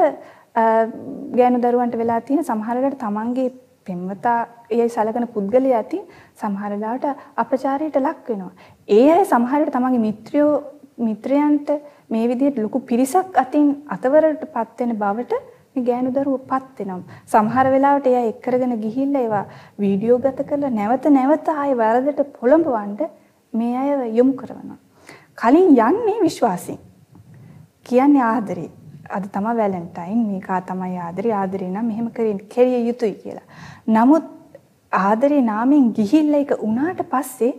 Speaker 2: ගෑනු දරුවන්ට වෙලා තියෙන සමහර වෙලාවට තමන්ගේ පෙම්වතා ඒ සලකන පුද්ගලයා අතින් සමහර වෙලාවට අපචාරයට ලක් වෙනවා. ඒ අය සමහර වෙලාවට තමන්ගේ මිත්‍රයෝ මිත්‍රයන්ට මේ විදිහට ලොකු පිරිසක් අතින් අතවරටපත් වෙන බවට මේ ගෑනු දරුවෝපත් වෙනවා. සමහර වෙලාවට එයා එක් කරගෙන ගිහිල්ලා ඒවා වීඩියෝ ගත කරලා නැවත නැවත ආයේ වරදට පොළඹවන්න මේ අය යොමු කරනවා. කලින් යන්නේ විශ්වාසයෙන්. කියන්නේ ආදරේ. අද තමයි වැලන්ටයින් මේකා තමයි ආදරේ ආදරේ නම් මෙහෙම කෙරිය යුතුයි කියලා. නමුත් ආදරේ නාමයෙන් ගිහිල්ලා ඒක උනාට පස්සේ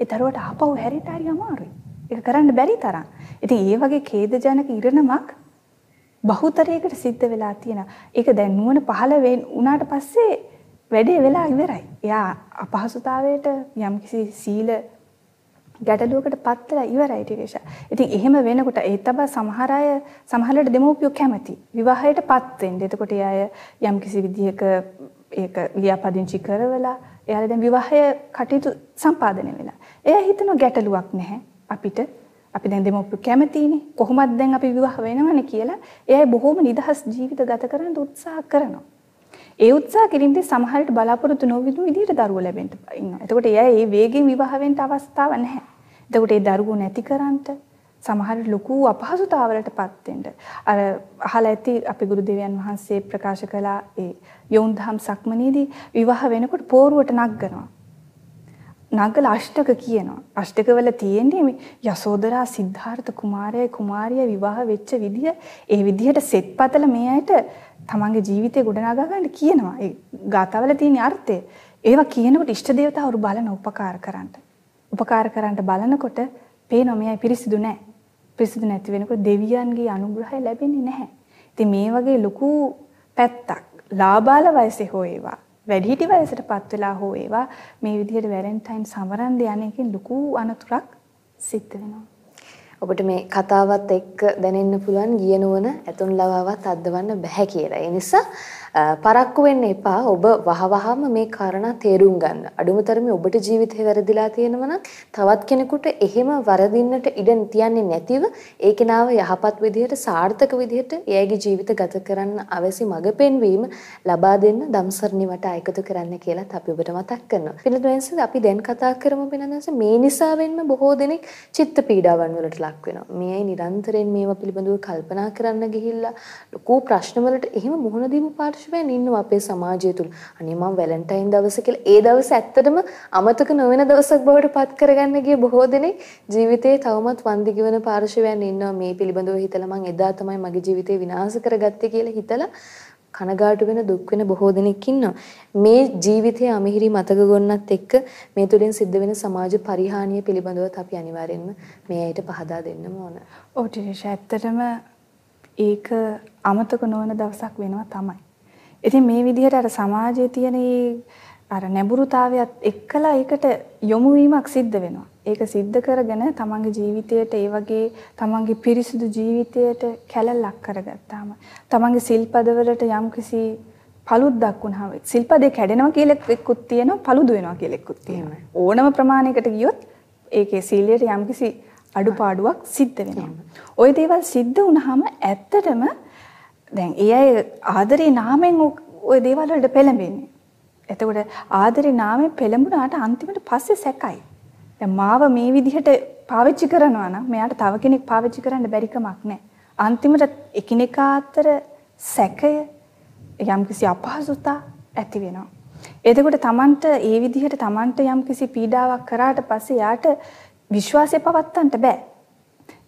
Speaker 2: ඒ දරුවට ආපහු හැරිට හරි අමාරුයි. ඒක කරන්න බැරි තරම්. ඉතින් ඒ වගේ ඛේදජනක ඉරණමක් බහුතරයකට සිද්ධ වෙලා තියෙනවා. ඒක දැන් නුවණ පහළ වුණාට පස්සේ වැඩේ වෙලා ඉවරයි. එයා අපහසුතාවයට යම්කිසි සීල ගැටලුවකට පත් වෙලා ඉවරයි ටිකේෂා. ඉතින් එහෙම වෙනකොට ඒ තබ සමහර අය සමහරවිට දෙමෝපියෝ කැමති විවාහයටපත් වෙන්න. එතකොට ඒ අය යම්කිසි විදිහක ඒක ලියාපදිංචි කරවලා එයාලා දැන් විවාහය කටයුතු සම්පාදනය වෙලා. එයා හිතන ගැටලුවක් නැහැ අපිට. අපි දැන් දෙමෝපියෝ කැමතිනේ. කොහොමද දැන් අපි විවාහ වෙනවනේ කියලා. එයා බොහොම නිදහස් ජීවිත ගත කරන්න උත්සාහ කරනවා. ඒ උත්සාහ කිරීමෙන් සමහරට බලාපොරොත්තු නොවිදුණු විදිහට දරුවෝ ලැබෙන්න ඉන්නවා. එතකොට එයා ඒ වේගෙන් විවාහ වෙන්න අවස්ථාවක් නැහැ. එතකොට ඒ දරුවෝ නැති කරන්ට සමහර ලොකු අපහසුතාවලටපත් වෙන්න. අර අහලා ඇති අපේ ගුරු දෙවියන් වහන්සේ ප්‍රකාශ කළා ඒ යෝන් දහම් සක්මනේදී විවාහ වෙනකොට පෝරුවට නගනවා. නගල අෂ්ටක කියනවා. අෂ්ටකවල තියෙන්නේ මේ යසෝදරා සිද්ධාර්ථ කුමාරයයි කුමාරිය විවාහ වෙච්ච විදිය ඒ විදිහට සෙත්පතල මේ අයට තමන්ගේ ජීවිතය ගොඩනගා ගන්න කියනවා. ඒ ගාථාවල තියෙන අර්ථය. ඒවා කියනකොට ඉෂ්ට දේවතාවරු බලන උපකාර කරන්න. උපකාර කරන්න බලනකොට පේනවා මෙයයි පිරිසිදු නැහැ. පිරිසිදු නැති වෙනකොට දෙවියන්ගේ අනුග්‍රහය ලැබෙන්නේ නැහැ. ඉතින් මේ වගේ ලොකු පැත්තක් ලාබාල වයසේ හෝ ඒවා වැඩිහිටි වයසටපත් වෙලා හෝ ඒවා මේ විදිහට වැලන්ටයින් සමරන්න යන එකෙන් ලොකු අනතුරක් සිද්ධ වෙනවා.
Speaker 1: ඔබට මේ කතාවත් එක්ක දැනෙන්න පුළුවන් ගිය නුවණ ඇතුන් ලවාවත් අද්දවන්න බෑ කියලා. ඒ නිසා පරක්කු වෙන්න එපා. ඔබ වහවහම මේ කාරණා තේරුම් ගන්න. අඩුම තරමේ ඔබට ජීවිතේ වැරදිලා තියෙනවා නම් තවත් කෙනෙකුට එහෙම වරදින්නට ඉඩ තියන්නේ නැතිව ඒ කෙනාව යහපත් විදිහට සාර්ථක විදිහට එයාගේ ජීවිත ගත කරන්න අවශ්‍ය මඟ පෙන්වීම ලබා දෙන්න දම්සරණි වට එකතු කරන්න කියලාත් අපි ඔබට මතක් කරනවා. පිළිතුරෙන්ස අපි දැන් කතා කරමු පිළිඳන්ස මේ නිසාවෙන්ම බොහෝ දෙනෙක් චිත්ත පීඩාවන් වලට ලක් වෙනවා. මේයි නිරන්තරයෙන් මේවා පිළිබඳව කල්පනා කරන්න ගිහිල්ලා ලොකු ප්‍රශ්න වලට එහෙම මුහුණ දීපු පාර්ශවයන් ඉන්නවා අපේ සමාජය තුල. අනේ මම වැලන්ටයින් දවස කියලා ඒ දවස ඇත්තටම අමතක නොවන දවසක් බවට පත් කරගන්න ගිය බොහෝ දෙනෙක් ජීවිතේ තවමත් වන්දි ගෙවන පාර්ශවයන් ඉන්නවා මේ පිළිබඳව හිතලා මම එදා තමයි මගේ ජීවිතේ විනාශ කරගත්තේ කියලා හිතලා කනගාටු වෙන දුක් වෙන බොහෝ දෙනෙක් ඉන්නවා. මේ ජීවිතයේ අමිහිරි මතක ගොන්නත් එක්ක මේ තුලින් සිද්ධ වෙන සමාජ පරිහානිය පිළිබඳවත් අපි අනිවාර්යෙන්ම මේ ඇයිට පහදා දෙන්නම ඕන.
Speaker 2: ඔව් ටිකේෂ ඇත්තටම ඒක අමතක නොවන දවසක් වෙනවා තමයි. ඉතින් මේ විදිහට අර සමාජයේ තියෙන අර නැඹුරුතාවයත් එක්කලා ඒකට යොමු වීමක් සිද්ධ වෙනවා. ඒක සිද්ධ කරගෙන තමන්ගේ ජීවිතයට ඒ වගේ තමන්ගේ පිරිසිදු ජීවිතයට කැලලක් කරගත්තාම තමන්ගේ සිල්පදවලට යම්කිසි පළුද්දක් වුණාම සිල්පදේ කැඩෙනවා කියලා එක්කුත් තියෙනවා පළුදු වෙනවා කියලා එක්කුත් තියෙනවා. ඕනම ප්‍රමාණයකට ගියොත් ඒකේ සීලයට යම්කිසි අඩුපාඩුවක් සිද්ධ වෙනවා. ওই දේවල් සිද්ධ වුණාම ඇත්තටම දැන් ඒ අය ආදරේ නාමෙන් ওই දේවල් වලට පෙළඹෙන්නේ. එතකොට ආදරේ නාමයෙන් පෙළඹුණාට අන්තිමට පස්සේ සැකයි. දැන් මාව මේ විදිහට පාවිච්චි කරනවා නම් මෙයාට තව කෙනෙක් පාවිච්චි කරන්න බැරි කමක් නැහැ. අන්තිමට එකිනෙකා අතර සැකය යම්කිසි අපහසුතා ඇති වෙනවා. එතකොට Tamanට ඒ විදිහට Tamanට යම්කිසි පීඩාවක් කරාට පස්සේ යාට විශ්වාසය පවත්වන්න බෑ.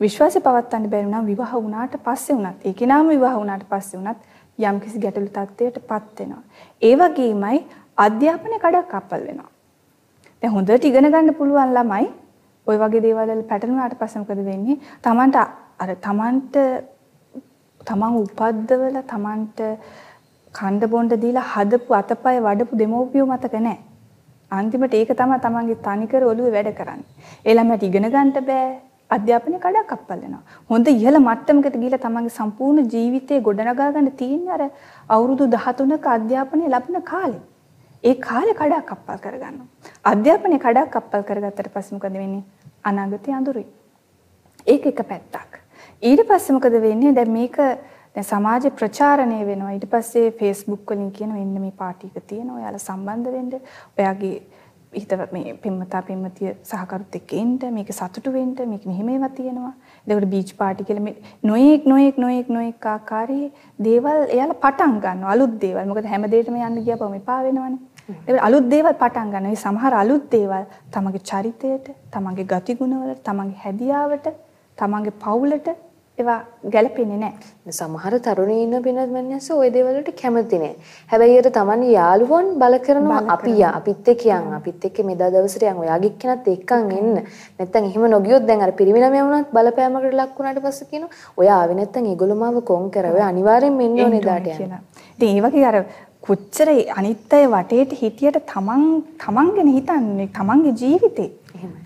Speaker 2: විශ්වාසය පවත්වන්න බැරි නම් විවාහ වුණාට පස්සේ වුණත් ඒ කෙනාම විවාහ වුණාට පස්සේ වුණත් යම්කිසි ගැටලු තත්ත්වයකටපත් වෙනවා. ඒ වගේමයි අධ්‍යාපනය කඩක් අපල් වෙනවා. දැන් හොඳට ඉගෙන ගන්න පුළුවන් ළමයි ওই වගේ දේවල් වල පැටලුණාට පස්සේ මොකද වෙන්නේ? Tamanට අර Tamanට තමන් උපද්දවල Tamanට කණ්ඩ බොණ්ඩ දීලා හදපු අතපය වඩපු දෙමෝපියෝ මතක නැහැ. අන්තිමට ඒක තමයි තමන්ගේ තනිකර ඔළුවේ වැඩ කරන්නේ. ඒ ළමයට ඉගෙන ගන්න බෑ. අධ්‍යාපනය කඩක් අප්පල් වෙනවා. හොඳ ඉහළ මට්ටමකට ගිහිල්ලා තමන්ගේ සම්පූර්ණ ජීවිතේ ගොඩනගා ගන්න තියෙන අර අවුරුදු 13ක අධ්‍යාපනය ලැබෙන කාලේ. ඒ කාලේ කඩක් අප්පල් කරගන්නවා. අධ්‍යාපනය කඩක් අප්පල් කරගත්තට පස්සේ මොකද වෙන්නේ? අනාගතය අඳුරුයි. ඒක එක පැත්තක්. ඊට පස්සේ මොකද වෙන්නේ? දැන් මේක දැන් සමාජ ප්‍රචාරණය වෙනවා. ඊට පස්සේ Facebook වලින් කියන වෙන්න මේ පාටි එක තියෙනවා. ඔයාලා සම්බන්ධ වෙන්න. ඔයාගේ හිත මේ පින්මතා පින්මතිය සහකරුත් එක්ක එන්න මේක සතුටු වෙන්න මේක මෙහෙම තියෙනවා. එතකොට බීච් පාටි කියලා මේ නොයෙක් නොයෙක් නොයෙක් නොයෙක් ආකාරයේ දේවල් එයාලා පටන් ගන්නවා අලුත් දේවල්. මොකද හැම දෙයකම යන්න ගියාපම එපා වෙනවනේ. ඒ අලුත් දේවල් පටන් ගන්නවා. මේ සමහර අලුත් දේවල් තමන්ගේ චරිතයට, තමන්ගේ ගතිගුණවලට, තමන්ගේ හැදියාවට, තමන්ගේ පවුලට ඒවා ගැලපෙන්නේ නැහැ.
Speaker 1: සමහර තරුණීන් වෙනත් මන්නස ওই දේවල් වලට කැමති නැහැ. හැබැයි ඒකට Taman යාළුවොන් බල කරනවා අපි යා අපිත් එක්ක යන් අපිත් එක්ක මෙදා දවසට යන් ඔයාගේ කෙනත් එක්කන් එන්න. නැත්තම් එහෙම නොගියොත් දැන් අර පිරිමි ළමයා වුණත් බලපෑමකට ලක් වුණාට පස්සේ කියනවා ඔයා ආවේ නැත්තම් ඒගොල්ලෝ මාව කොන් කරා. ඔය අනිවාර්යෙන් මෙන්න ඕනේ දාට යන්න.
Speaker 2: ඉතින් ඒ වගේ අර කොච්චර අනිත් අය වටේට හිටියට තමන් තමන් ගැන හිතන්නේ තමන්ගේ ජීවිතේ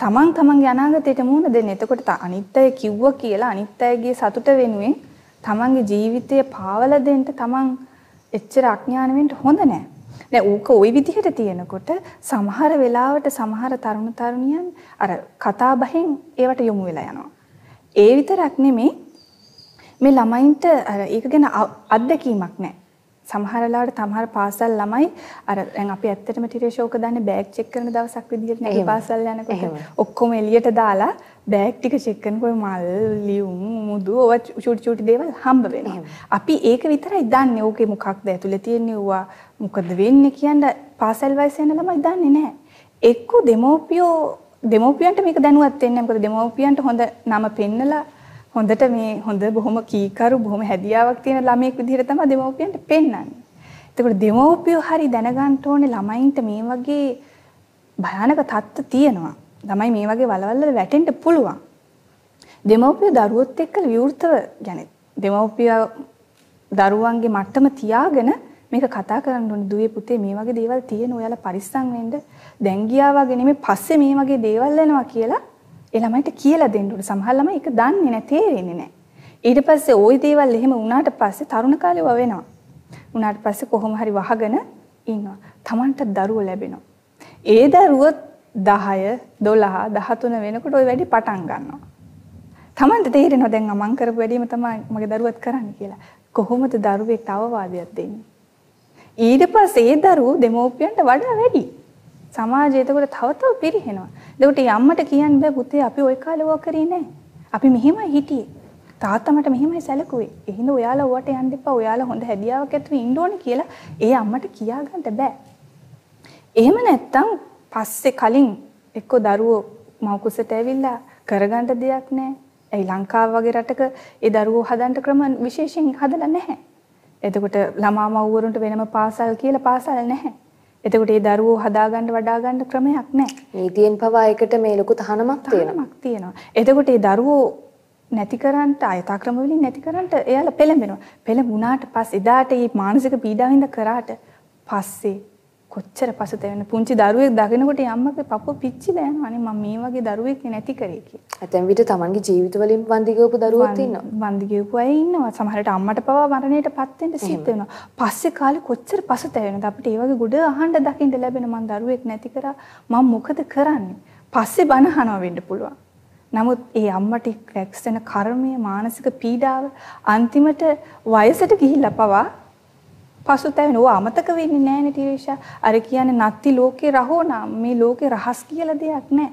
Speaker 2: තමන් තමන්ගේ අනාගතයට මුහුණ දෙන්න. එතකොට අනිත් අය කිව්වා කියලා අනිත් අයගේ සතුට වෙනුවෙන් තමන්ගේ ජීවිතය පාවලා දෙන්න තමන් එච්චර අඥාන වෙන්න හොඳ නැහැ. දැන් ඌක ওই විදිහට තියෙනකොට සමහර වෙලාවට සමහර තරුණ තරුණියන් අර කතා බහෙන් ඒවට යොමු වෙලා යනවා. ඒ විතරක් නෙමෙයි මේ ළමයින්ට අර ඒක ගැන අත්දැකීමක් නැහැ. සමහර වෙලාවට සමහර පාසල් ළමයි අර දැන් අපි ඇත්තටම ටිරේෂෝක දාන්නේ බෑග් චෙක් කරන දවසක් විදිහට නේ පාසල් යනකොට ඔක්කොම එළියට දාලා බෑග් ටික චෙක් කරනකොට මල් ලියුම් මුදු ඔය චූටි චූටි දේවල් හම්බ වෙනවා. අපි ඒක විතරයි දන්නේ. ඕකේ මොකක්ද ඇතුලේ තියෙන්නේ ඌවා මොකද වෙන්නේ කියන පාසල් වයසේ යන ළමයි දන්නේ නැහැ. එක්ක දෙමෝපියෝ දෙමෝපියන්ට මේක දැනුවත් වෙන්නේ නැහැ. මොකද දෙමෝපියන්ට හොඳ නම පෙන්නලා හොඳට මේ හොඳ බොහොම කීකරු බොහොම හැදියාවක් තියෙන ළමයෙක් විදිහට තමයි දෙමව්පියන්ට පෙන්වන්නේ. එතකොට දෙමව්පියෝ හරි දැනගන්න ඕනේ ළමයින්ට මේ වගේ භයානක තත්ත්ව තියෙනවා. ළමයි මේ වගේ වලවල් වල වැටෙන්න පුළුවන්. දෙමව්පියෝ දරුවොත් එක්ක විවෘතව يعني දෙමව්පියා දරුවන්ගේ මට්ටම තියාගෙන මේක කතා කරන්න ඕනේ දුවේ පුතේ මේ වගේ දේවල් තියෙන ඔයාලා පරිස්සම් වෙන්න දැන් ගියා වගේ නෙමෙයි පස්සේ මේ වගේ දේවල් එනවා කියලා ඒ ළමයිට කියලා දෙන්න ඕනේ. සමහර ළමයි ඒක දන්නේ නැහැ, තේරෙන්නේ නැහැ. ඊට පස්සේ ওই දේවල් එහෙම වුණාට පස්සේ තරුණ කාලේ වෙනවා. වුණාට පස්සේ කොහොම හරි වහගෙන ඉන්නවා. Tamanට දරුවෝ ලැබෙනවා. ඒ දරුවෝ 10, 12, 13 වෙනකොට ওই වැඩි පටන් ගන්නවා. Tamanට තේරෙනවා දැන් මම කරපු වැඩේම තමයි මගේ දරුවත් කරන්නේ කියලා. කොහොමද දරුවෙක්ට අවවාදයක් දෙන්නේ? ඊට පස්සේ ඒ දරුවෝ දෙමෝපියන්ට වඩා වැඩි. සමාජය එතකොට තව තව පිරිහෙනවා. එතකොට අම්මට කියන්න බෑ පුතේ අපි ওই කාලේ වෝ කරේ නෑ. අපි මෙහෙමයි හිටියේ. තාත්තා මට මෙහෙමයි සැලකුවේ. එහෙනම් ඔයාලා ඔවට යන්න එපා. ඔයාලා හොඳ හැදියාවක් ඇතුව ඉන්න ඕනේ කියලා ඒ අම්මට කියාගන්න බෑ. එහෙම නැත්තම් පස්සේ කලින් එක්ක දරුවෝ මව කුසට ඇවිල්ලා කරගන්න දෙයක් නැහැ. ඒ ලංකාව වගේ රටක ඒ දරුවෝ හදන්න ක්‍රම විශේෂයෙන් හදලා නැහැ. එතකොට ළමා මව්වරුන්ට වෙනම පාසල් කියලා පාසල් නැහැ. එතකොට ඒ දරුවෝ හදාගන්න වඩාගන්න ක්‍රමයක් නැහැ.
Speaker 1: නීතියෙන් පවා එකට මේ ලොකු තහනමක් තියෙනවා.
Speaker 2: තියෙනවා. එතකොට ඒ දරුවෝ නැති කරන්ට ආයතා ක්‍රම වලින් නැති කරන්ට එයාලා පෙළඹෙනවා. පෙළඹුණාට පස්සේ එදාට මේ මානසික පීඩාවින්ද කරාට පස්සේ කොච්චර පසුතැවෙන පුංචි දරුවෙක් දකිනකොට අම්මගේ පපුව පිච්චිලා යනවා නේ මම මේ වගේ දරුවෙක් නැති කරේ කියලා.
Speaker 1: ඇතැම් විට තමන්ගේ ජීවිත වලින් වන්දි ගෙවපු දරුවෝත් ඉන්නවා.
Speaker 2: වන්දි ගෙවපු අය ඉන්නවා. සමහරට අම්මට පවා මරණයටපත් වෙන්න සිද්ධ වෙනවා. පස්සේ කාලේ කොච්චර පසුතැවෙනද අපිට ඒ වගේ ගොඩ අහන්න දකින්න ලැබෙන මං දරුවෙක් නැති කරා මම මොකද කරන්නේ? පස්සේ බන අහනවා වෙන්න පුළුවන්. නමුත් ඒ අම්මට රැක්සෙන කර්මය මානසික පීඩාව අන්තිමට වයසට ගිහිල්ලා පවා පසුතැවෙන ඕවා අමතක වෙන්නේ නැහැ නේ ටිරේෂා. අර කියන්නේ නැත්ති ලෝකේ රහෝනා මේ ලෝකේ රහස් කියලා දෙයක් නැහැ.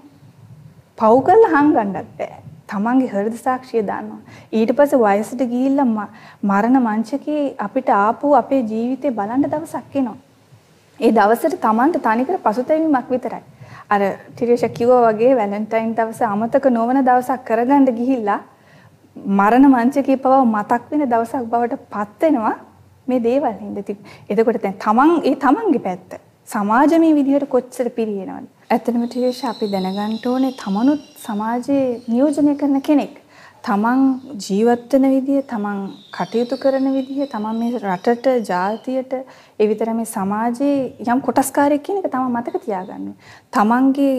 Speaker 2: පව් කරලා හංගන්නත් බෑ. තමන්ගේ හෘද සාක්ෂිය දන්නවා. ඊට පස්සේ වයසට ගිහිල්ලා මරණ මංචකේ අපිට ආපහු අපේ ජීවිතේ බලන්න දවසක් එනවා. ඒ දවසට තමන්ට තනිකර පසුතැවීමක් විතරයි. අර ටිරේෂා කිව්වා වගේ වැලන්ටයින් දවසේ අමතක නොවන දවසක් කරගන්න ගිහිල්ලා මරණ මංචකේ පව මතක් වෙන දවසක් බවට පත් වෙනවා මේ දේවල් හින්දා. එතකොට දැන් තමන් ඒ තමන්ගේ පැත්ත සමාජ මේ විදිහට කොච්චර පිරිනවද? ඇත්තටම ටිරේෂා අපි දැනගන්න ඕනේ තමනුත් සමාජයේ නියෝජනය කරන කෙනෙක්. තමන් ජීවත් වෙන විදිය, තමන් කටයුතු කරන විදිය, තමන් මේ රටට, ජාතියට, ඒ විතර මේ සමාජයේ යම් කොටස්කාරයෙක් කියන එක තමන් මතක තියාගන්න. තමන්ගේ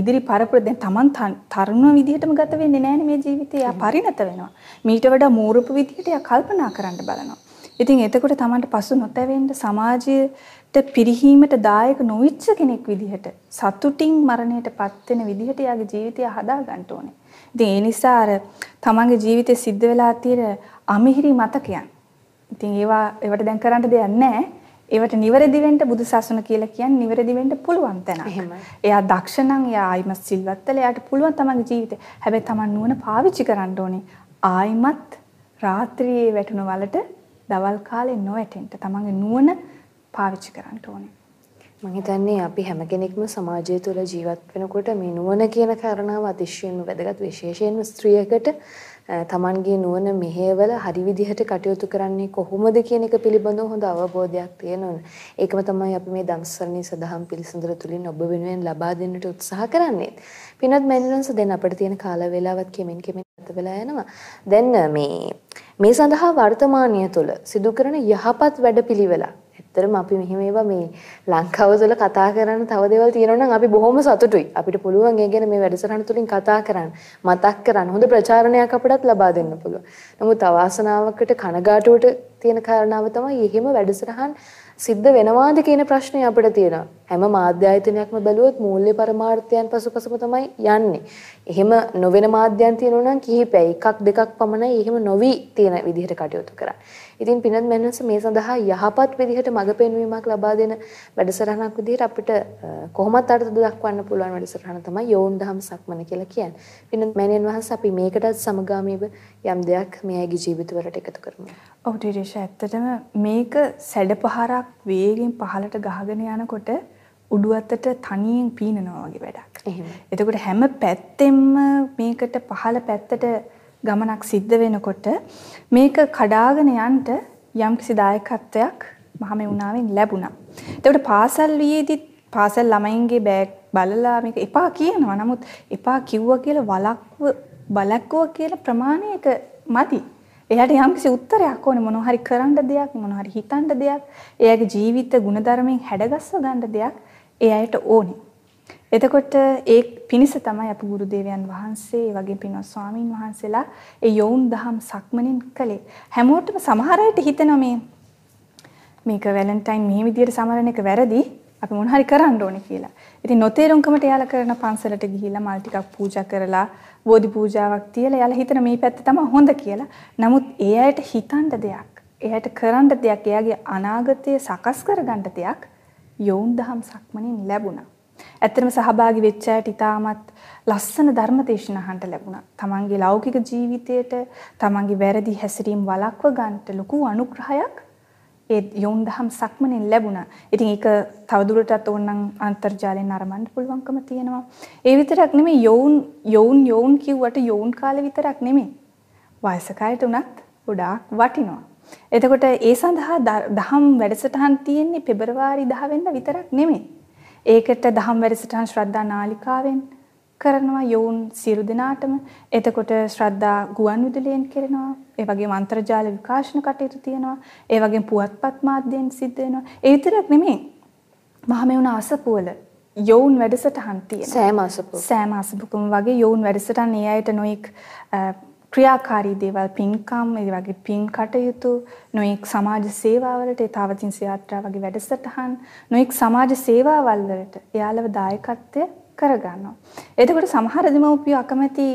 Speaker 2: ඉදිරි පරපුර දැන් තමන් තරුණ විදිහටම ගත වෙන්නේ නැහැ මේ ජීවිතේ. යා පරිණත වෙනවා. මීට වඩා මෝරපු විදිහට යා කල්පනා කරන්න බලනවා. ඉතින් එතකොට තමන්ට පසු නොතැවෙන්න සමාජයට පිරිහීමට දායක නොවිච්ච කෙනෙක් විදිහට සතුටින් මරණයට පත් වෙන විදිහට යාගේ ජීවිතය හදා ගන්න ඕනේ. ඉතින් ඒ නිසා අර තමන්ගේ ජීවිතේ සිද්ධ වෙලා තියෙන අමිහිරි මතකයන්. ඉතින් ඒවා ඒවට දැන් කරන්න දෙයක් නැහැ. ඒවට නිවැරදි වෙන්න බුදුසසුන කියලා කියන්නේ නිවැරදි වෙන්න පුළුවන් තැනක්. එයා දක්ෂ නම් එයා ආයිමත් සිල්වත්තල එයාට පුළුවන් තමන්ගේ ජීවිතේ. හැබැයි තමන් නුවණ පාවිච්චි කරන්න ඕනේ. ආයිමත් රාත්‍රියේ වැටුණු වලට දවල් කාලේ නොවැටෙන්න තමන්ගේ නුවණ පාවිච්චි කරන්න ඕනේ.
Speaker 1: මම හිතන්නේ අපි හැම කෙනෙක්ම සමාජය තුළ ජීවත් වෙනකොට මේ නුවණ කියන කාරණාව අතිශයින්ම වැදගත් විශේෂයෙන්ම ස්ත්‍රියකට තමන්ගේ නුවණ මෙහෙවල හරි විදිහට කටයුතු කරන්නේ කොහොමද කියන එක පිළිබඳව හොඳ අවබෝධයක් තියෙනවා. ඒකම තමයි අපි මේ ධම්සරණී සදහම් පිළිසඳර තුලින් ඔබ වෙනුවෙන් ලබා දෙන්නට උත්සාහ කරන්නේ. පිනත් මැනිරන්ස දැන් අපිට තියෙන කාල වේලාවත් කෙමෙන් කෙමෙන් ගත වෙලා යනවා. දැන් මේ මේ සඳහා වර්තමානීය තුල සිදු කරන යහපත් වැඩපිළිවෙලක් ඇත්තටම අපි මෙහෙම ඒවා මේ ලංකාව තුළ කතා කරන්න තව දේවල් තියෙනවා නම් අපි බොහොම සතුටුයි. අපිට පුළුවන් ඒ ගැන මේ වැඩසටහන තුලින් කතා කරන්න, මතක් කරන්න, හොඳ ප්‍රචාරණයක් අපිටත් ලබා දෙන්න පුළුවන්. නමුත් අවාසනාවකට කනගාටුවට තියෙන කාරණාව තමයි එහෙම වැඩසටහන් සිද්ධ වෙනවාද කියන ප්‍රශ්නේ අපිට තියෙනවා. හැම මාධ්‍ය ආයතනයක්ම බැලුවොත් මූල්‍ය පරමාර්ථයන් පසුපසම තමයි යන්නේ. එහෙම නොවන මාධ්‍යයන් තියෙනවා නම් කිහිපයි එකක් දෙකක් පමණයි එහෙම නොවි තියෙන විදිහට කටයුතු කරන්නේ. ඉතින් පිනත් මැනස් මේ සඳහා යහපත් විදිහට මඟ පෙන්වීමක් ලබා දෙන වැඩසටහනක් විදිහට අපිට කොහොමත් අර්ථ දක්වන්න පුළුවන් වැඩසටහන තමයි යෝන් දහම් සක්මන කියලා කියන්නේ. පිනත් මැනියන් වහන්සේ අපි මේකටත් සමගාමීව යම් දෙයක් මේ අයගේ ජීවිතවලට එකතු කරමු.
Speaker 2: ඔව් ටිරේෂ ඇත්තටම මේක සැඩපහරක් වේගෙන් පහළට ගහගෙන යනකොට උඩු අතට තනියෙන් පීනනවා වගේ වැඩක්.
Speaker 1: එහෙම.
Speaker 2: එතකොට හැම පැත්තෙම මේකට පහළ පැත්තට ගමනක් සිද්ධ වෙනකොට මේක කඩාගෙන යන්න යම්කිසි දායකත්වයක් මහමෙවුනාවෙන් ලැබුණා. එතකොට පාසල් වියේදී පාසල් ළමයින්ගේ බෑග් බලලා මේක එපා කියනවා. නමුත් එපා කිව්වා කියලා වලක්ව බලක්කුව කියලා ප්‍රමාණයක මදි. එයාට යම්කිසි උත්තරයක් ඕනේ මොනවා හරි කරන්න දෙයක් මොනවා හරි හිතන්න දෙයක් එයාගේ ජීවිත ගුණධර්මයෙන් හැඩගස්ව ගන්න දෙයක් එයාට ඕනේ. එතකොට ඒ පිණිස තමයි අපේ ගුරු දේවයන් වහන්සේ ඒ වගේ පින්වත් ස්වාමින් වහන්සේලා ඒ යෝන් දහම් සක්මනින් කළේ. හැමෝටම සමහර අයට හිතෙනවා මේ මේක වැලන්ටයින් මේ විදියට සමරන එක වැරදි. අපි මොන හරි කරන්න ඕනේ කියලා. ඉතින් නොතේරුම්කමට එයාලා කරන පන්සලට ගිහිල්ලා මල් ටිකක් පූජා කරලා බෝධි පූජාවක් තියලා එයාලා හිතන මේ පැත්ත තමයි හොඳ කියලා. නමුත් ඒ අයට හිතන්න දෙයක්, එයාට කරන්න දෙයක්, එයාගේ අනාගතය සකස් කරගන්න දෙයක් යෝන් දහම් සක්මනින් ලැබුණා. ඇත්තටම සහභාගී වෙච්ච අයට ඉතාමත් ලස්සන ධර්ම දේශනා අහන්න ලැබුණා. තමන්ගේ ලෞකික ජීවිතයට තමන්ගේ වැරදි හැසිරීම් වළක්ව ගන්නට ලොකු අනුග්‍රහයක් ඒ යොවුන් දහම් සක්මනෙන් ලැබුණා. ඉතින් ඒක තවදුරටත් ඕනනම් අන්තර්ජාලයෙන් අරඹන්න පුළුවන්කම තියෙනවා. ඒ විතරක් නෙමෙයි යොවුන් යොවුන් යොවුන් කිව්වට යොවුන් කාලේ විතරක් නෙමෙයි. වයසක අයට උනත් ගොඩාක් වටිනවා. එතකොට ඒ සඳහා දහම් වැඩසටහන් තියෙන්නේ පෙබරවාරි 10 වෙනිදා විතරක් නෙමෙයි. ඒකට දහම් වැඩසටහන් ශ්‍රද්ධා නාලිකාවෙන් කරනවා යෝන් සියලු දෙනාටම. එතකොට ශ්‍රද්ධා ගුවන් විදුලියෙන් කරනවා. ඒ වගේම අන්තර්ජාල විකාශන කටයුතු තියෙනවා. ඒ වගේම පුවත්පත් මාධ්‍යයෙන් සිද්ධ වෙනවා. ඒ විතරක් නෙමෙයි. මහමෙවුන අසපුවල යෝන් වැඩසටහන් තියෙනවා.
Speaker 1: සෑම අසපුව.
Speaker 2: සෑම අසපුවකම වගේ යෝන් වැඩසටහන් ඒ අයට නොඑක් ක්‍රියාකාරී දේවල් පින්කම් ඒ වගේ පින් කටයුතු නොඑක් සමාජ සේවාවලට ඒ තාවතින්ස යාත්‍රා වගේ වැඩසටහන් නොඑක් සමාජ සේවාවල් වලට එයාලව දායකත්වය කරගන්නවා. එතකොට සමහර දෙමව්පියෝ අකමැති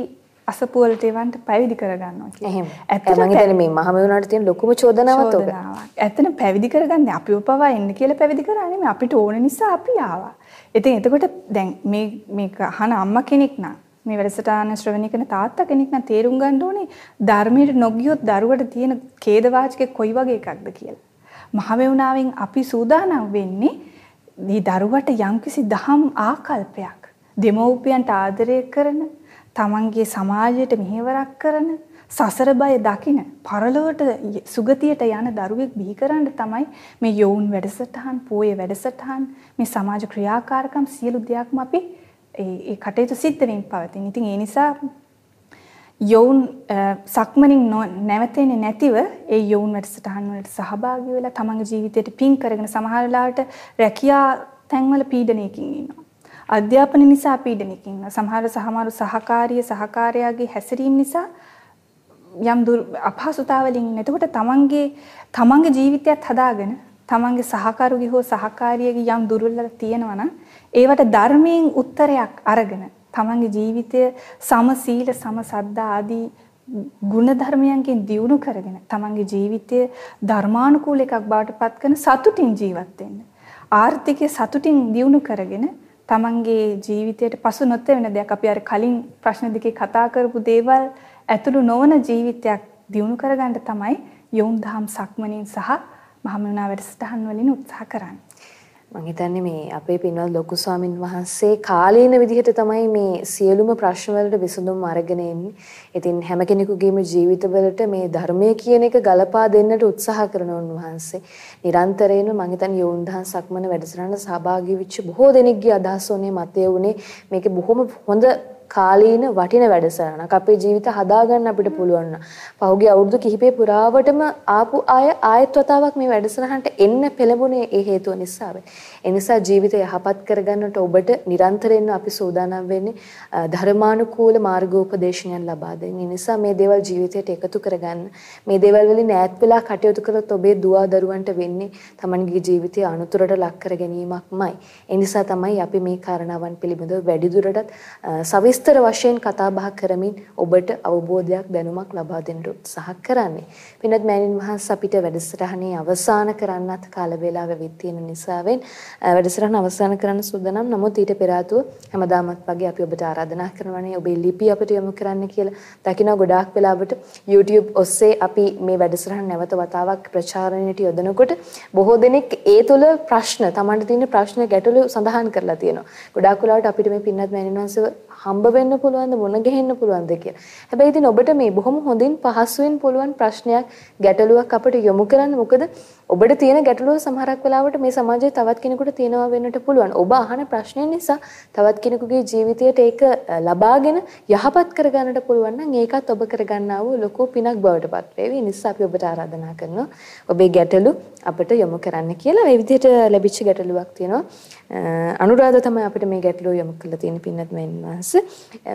Speaker 2: අසපුවලට එවන්ට පැවිදි කරගන්නවා
Speaker 1: කියලා. එහෙම. ඇත්තට මම හිතන්නේ මේ මහමෙවුනාට තියෙන ලොකුම චෝදනාවක් ඔක.
Speaker 2: ඇත්තට පැවිදි කරගන්නේ අපිව පවා එන්න කියලා පැවිදි කරා නෙමෙයි අපිට ඕන නිසා අපි ආවා. ඉතින් එතකොට දැන් මේ මේක අහන අම්මා කෙනෙක් නම් මේ වැඩසටහන ශ්‍රවණය කරන තාත්තා කෙනෙක් නම් තේරුම් ගන්න ඕනේ ධර්මයට නොගියොත් දරුවට තියෙන ඛේද වාචකේ කොයි වගේ එකක්ද කියලා. මහමෙවුනාවෙන් අපි සූදානම් වෙන්නේ මේ දරුවට යම්කිසි දහම් ආකල්පයක් දෙමව්පියන්ට ආදරය කරන තමන්ගේ සමාජයට මෙහෙවරක් කරන සසර බය දකින පරලොවට සුගතියට යන දරුවෙක් බිහි කරන්න තමයි මේ යෝන් වැඩසටහන් පෝය වැඩසටහන් මේ සමාජ ක්‍රියාකාරකම් සියලු දෙයක්ම අපි ඒ කටයුතු සිද්ධ වෙමින් පවතින. ඉතින් ඒ නිසා යෝන් සක්මනින් නැවතෙන්නේ නැතිව ඒ යෝන් වැඩසටහන් වලට සහභාගී වෙලා තමන්ගේ ජීවිතයට පින් කරගෙන සමහර වෙලාවට රැකියා තැන්වල පීඩනයකින් ඉන්නවා. අධ්‍යාපන නිසා පීඩනයකින් ඉන්නවා. සමහර සමහර සහකාරිය සහකාරයාගේ හැසිරීම නිසා යම් අපහසුතාවලින් ඉන්න. එතකොට තමන්ගේ තමන්ගේ ජීවිතයත් හදාගෙන තමන්ගේ සහකරුගේ හෝ සහකාරියගේ යම් දුර්වලතා තියෙනවා නම් ඒවට ධර්මයෙන් උත්තරයක් අරගෙන තමන්ගේ ජීවිතය සම සීල සම සද්දා ආදී ගුණ ධර්මයන්ගෙන් දියුණු කරගෙන තමන්ගේ ජීවිතය ධර්මානුකූල එකක් බවට පත් කරන සතුටින් ජීවත් වෙන්න. ආර්ථිකය සතුටින් දියුණු කරගෙන තමන්ගේ ජීවිතයට පසු නොතෙවෙන දෙයක් අපි අර කලින් ප්‍රශ්න දෙකේ කතා කරපු දේවල් ඇතුළු නොවන ජීවිතයක් දියුණු කරගන්න තමයි යොවුන් දහම් සක්මනින් සහ මහමෙවුනා වැඩසටහන් වලින් උත්සාහ කරන්නේ.
Speaker 1: මම හිතන්නේ මේ අපේ පින්වත් ලොකු ස්වාමින් වහන්සේ කාලීන විදිහට තමයි මේ සියලුම ප්‍රශ්න වලට විසඳුම් අරගෙන එන්නේ. ඉතින් හැම කෙනෙකුගේම ජීවිතවලට මේ ධර්මය කියන එක ගලපා දෙන්නට උත්සාහ කරන උන්වහන්සේ. නිරන්තරයෙන්ම මම හිතන්නේ යෝන් දහම් සක්මන වැඩසටහනට සහභාගී වෙච්ච බොහෝ දෙනෙක්ගේ අදහස් උනේ මතය උනේ මේක බොහොම හොඳ කාලීන වටින වැඩසටහනක් අපේ ජීවිත හදාගන්න අපිට පුළුවන්. පහුගිය අවුරුදු කිහිපේ පුරාවටම ආපු අය ආයෙත් වතාවක් මේ වැඩසටහනට එන්න පෙළඹුණේ ඒ හේතුව නිසා. ඒ නිසා ජීවිතය යහපත් කරගන්නට ඔබට නිරන්තරයෙන්ම අපි සූදානම් වෙන්නේ ධර්මානුකූල මාර්ගෝපදේශනයන් ලබා දෙන්න. ඒ නිසා මේ දේවල් ජීවිතයට එකතු කරගන්න. මේ දේවල් වලින් ඈත් වෙලා කටයුතු කළොත් ඔබේ දුව දරුවන්ට වෙන්නේ තමන්ගේ ජීවිතය අනුතරට ලක් කර ගැනීමක්මයි. ඒ නිසා තමයි අපි මේ කාරණාවන් පිළිබඳව වැඩිදුරටත් සවිස්තර විස්තර වශයෙන් කතා බහ කරමින් ඔබට අවබෝධයක් දැනුමක් ලබා දෙන්න උත්සාහ කරන්නේ. පින්වත් මෑණින් වහන්සේ අපිට වැඩසටහනේ අවසන් කරන්නත් කාල වේලාව වෙවි තියෙන නිසාවෙන් වැඩසටහන අවසන් කරන්න සූදානම්. නමුත් ඊට පෙර ආතුව හැමදාමත් වගේ අපි ඔබට ආරාධනා කරනවානේ ඔබේ ලිපි අපිට යොමු කරන්න කියලා. දකින්න ගොඩාක් වෙලාවට YouTube ඔස්සේ අපි මේ වැඩසටහන නැවත වතාවක් ප්‍රචාරණයට යොදනකොට බොහෝ දෙනෙක් ඒ තුළ ප්‍රශ්න, Tamanට තියෙන ප්‍රශ්න ගැටලු සඳහන් කරලා තියෙනවා. ගොඩාක් වෙලාවට අපිට මේ පින්වත් මෑණින් වහන්සේ හම්බ වෙන්න පුළුවන්ද මුණ ගැහෙන්න පුළුවන්ද කියලා. හැබැයි ඉතින් ඔබට මේ බොහොම හොඳින් පහසුවෙන් පුළුවන් ප්‍රශ්නයක් ගැටලුවක් අපිට යොමු කරන්න. මොකද ඔබට තියෙන ගැටලුව සමහරක් වෙලාවට මේ සමාජයේ තවත් කෙනෙකුට තියෙනවා වෙන්නට පුළුවන්. ඔබ අහන ප්‍රශ්නය නිසා තවත් කෙනෙකුගේ ජීවිතයට ඒක ලබාගෙන යහපත් කරගන්නට පුළුවන් නම් ඒකත් ඔබ කරගන්නා වූ ලොකු පිනක් බවට පත් වේවි. ඒ නිසා අපි ඔබට ආරාධනා කරනවා ඔබේ ගැටලු අපිට යොමු කරන්න කියලා. මේ විදිහට ලැබිච්ච ගැටලුවක් තියෙනවා. අනුරාධ තමයි අපිට මේ ගැටලුව යොමු කරලා තියෙන පින්නත් මෙන්නස්.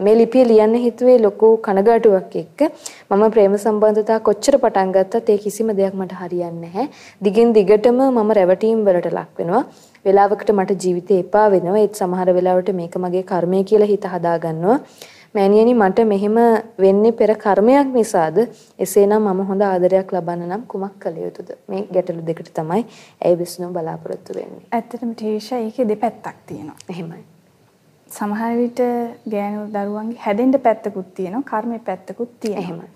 Speaker 1: මේ ලිපිය ලියන්න හිතුවේ ලොකු කනගාටුවක් එක්ක. මම ප්‍රේම සම්බන්ධතා කොච්චර පටන් ගත්තත් ඒ කිසිම දෙයක් මට හරියන්නේ නැහැ. දිගින් දිගටම මම රැවටීම් වලට ලක් වෙනවා. වෙලාවකට මට ජීවිතේ එපා වෙනවා. ඒත් සමහර වෙලාවට මේක මගේ කර්මය කියලා හිත හදා ගන්නවා. මෑණියනි මට මෙහෙම වෙන්නේ පෙර කර්මයක් නිසාද? එසේනම් මම හොඳ ආදරයක් ලබන්න නම් කුමක් කළ යුතුද? මේ ගැටලු දෙකට තමයි ඇයි විශ්ණු බලාපොරොත්තු වෙන්නේ.
Speaker 2: ඇත්තටම ටීෂා ඒකේ දෙපැත්තක් තියෙනවා.
Speaker 1: එහෙමයි.
Speaker 2: සමහර විට ගෑනු දරුවන්ගේ හැදෙන්න පැත්තකුත් තියෙනවා කර්මේ පැත්තකුත් තියෙනවා.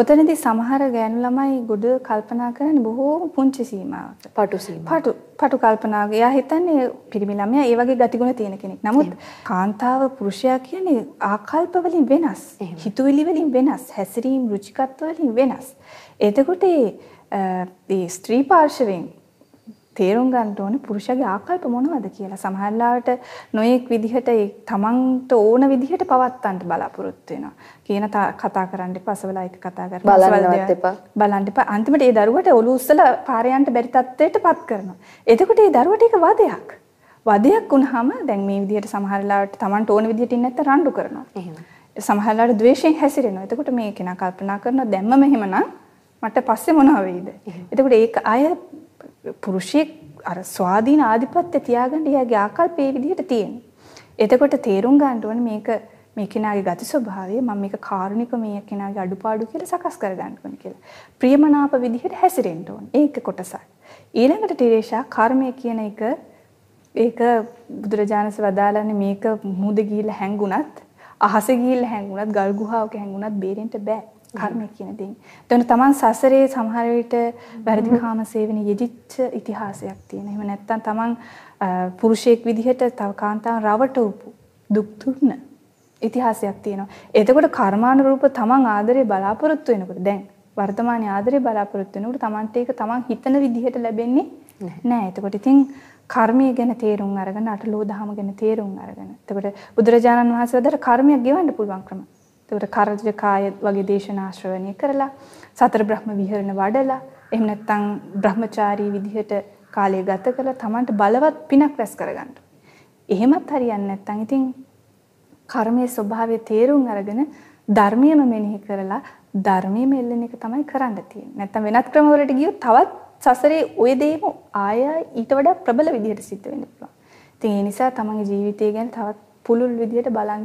Speaker 2: ඔතනදී සමහර ගෑනු ළමයි ගොඩ කල්පනා කරන්නේ බොහෝ පුංචි සීමාවක.
Speaker 1: පටු සීමාව.
Speaker 2: පටු පටු කල්පනාවක. එයා හිතන්නේ පිරිමි ළමයා ඒ වගේ ගතිගුණ තියෙන කෙනෙක්. නමුත් කාන්තාව පුරුෂයා කියන්නේ ආකල්ප වලින් වෙනස්. හිතුවිලි වලින් වෙනස්. හැසිරීම් රුචිකත්ව වලින් වෙනස්. එතකොට ඒ ස්ත්‍රී පාර්ශවයෙන් තේරුම් ගන්න ඕනේ පුරුෂයාගේ ආකල්ප මොනවද කියලා. සමහරවිට නොයෙක් විදිහට ඒ තමන්ට ඕන විදිහට පවත්තන්න බලාපොරොත්තු වෙනවා. කියන කතා කරන්න එපා, අසවලා එක කතා කරන්න.
Speaker 1: බලන්නවත් එපා.
Speaker 2: බලන්න එපා. අන්තිමට ඒ දරුවට ඔලු උස්සලා පාරේ යන්න බැරි තත්ත්වයටපත් කරනවා. එතකොට ඒ දරුවට ඒක වදයක්. වදයක් වුණාම දැන් මේ විදිහට සමහරවිට තමන්ට ඕන විදිහට ඉන්න නැත්නම් රණ්ඩු කරනවා. එහෙම. සමහරවිට ද්වේෂයෙන් හැසිරෙනවා. එතකොට මේ කෙනා කල්පනා කරනවා දැම්මම එහෙමනම් මට පස්සේ මොනවා වෙයිද? එතකොට ඒක අය පුරුෂයෙක් අර ස්වාධීන ආධිපත්‍ය තියාගන්න එයාගේ ආකල්ප ඒ විදිහට තියෙනවා. එතකොට තේරුම් ගන්න ඕනේ මේක මේ කෙනාගේ ගති ස්වභාවය මම මේක කාරුණික මේ කෙනාගේ අඩුපාඩු කියලා සකස් කර ගන්න ඕනේ කියලා. ප්‍රියමනාප විදිහට හැසිරෙන්න ඕනේ. ඒක කොටසක්. ඊළඟට ටිරේෂා කර්මය කියන එක ඒක බුදුරජාණන්සේ වදාළන්නේ මේක මුහුද ගිහිල්ලා හැංගුණත් අහසේ ගිහිල්ලා හැංගුණත් ගල් ගුහාවක හැංගුණත් බේරෙන්න බෑ. කර්මය කියන දේ. එතන තමන් සසරේ සමහර විට වැරදි කාම සේවනයේ යෙදිච්ච ඉතිහාසයක් තියෙන. එහෙම නැත්නම් තමන් පුරුෂයෙක් විදිහට තව කාන්තාවන් රවටවපු දුක් දුන්න ඉතිහාසයක් තියෙනවා. එතකොට කර්මානුරූප තමන් ආදරේ බලාපොරොත්තු වෙනකොට දැන් වර්තමානයේ ආදරේ බලාපොරොත්තු වෙනකොට තමන්ට ඒක තමන් හිතන විදිහට ලැබෙන්නේ නැහැ. එතකොට ඉතින් කර්මය ගැන තේරුම් අරගෙන අටලෝ දහම ගැන තේරුම් අරගෙන. එතකොට බුදුරජාණන් වහන්සේලාට කර්මයක් ගෙවන්න පුළුවන් ක්‍රම. එතකොට කරජකාය වගේ දේශනා ශ්‍රවණය කරලා සතර බ්‍රහ්ම විහරණ වඩලා එහෙම නැත්නම් බ්‍රහ්මචාරී විදිහට කාලය ගත කරලා Tamanට බලවත් පිනක් රැස් කරගන්න. එහෙමත් හරියන්නේ නැත්නම් ඉතින් කර්මයේ ස්වභාවය තේරුම් අරගෙන ධර්මයේම මෙනෙහි කරලා ධර්මයේම එල්ලෙන එක තමයි කරන්න තියෙන්නේ. නැත්නම් වෙනත් ක්‍රමවලට ගියොත් තවත් සසරේ ওই දේම ආය ඊට වඩා ප්‍රබල විදිහට සිද්ධ වෙන්න පුළුවන්. ඉතින් ඒ නිසා තමන්ගේ ජීවිතය ගැන තවත් පුළුල් විදිහට බලන්න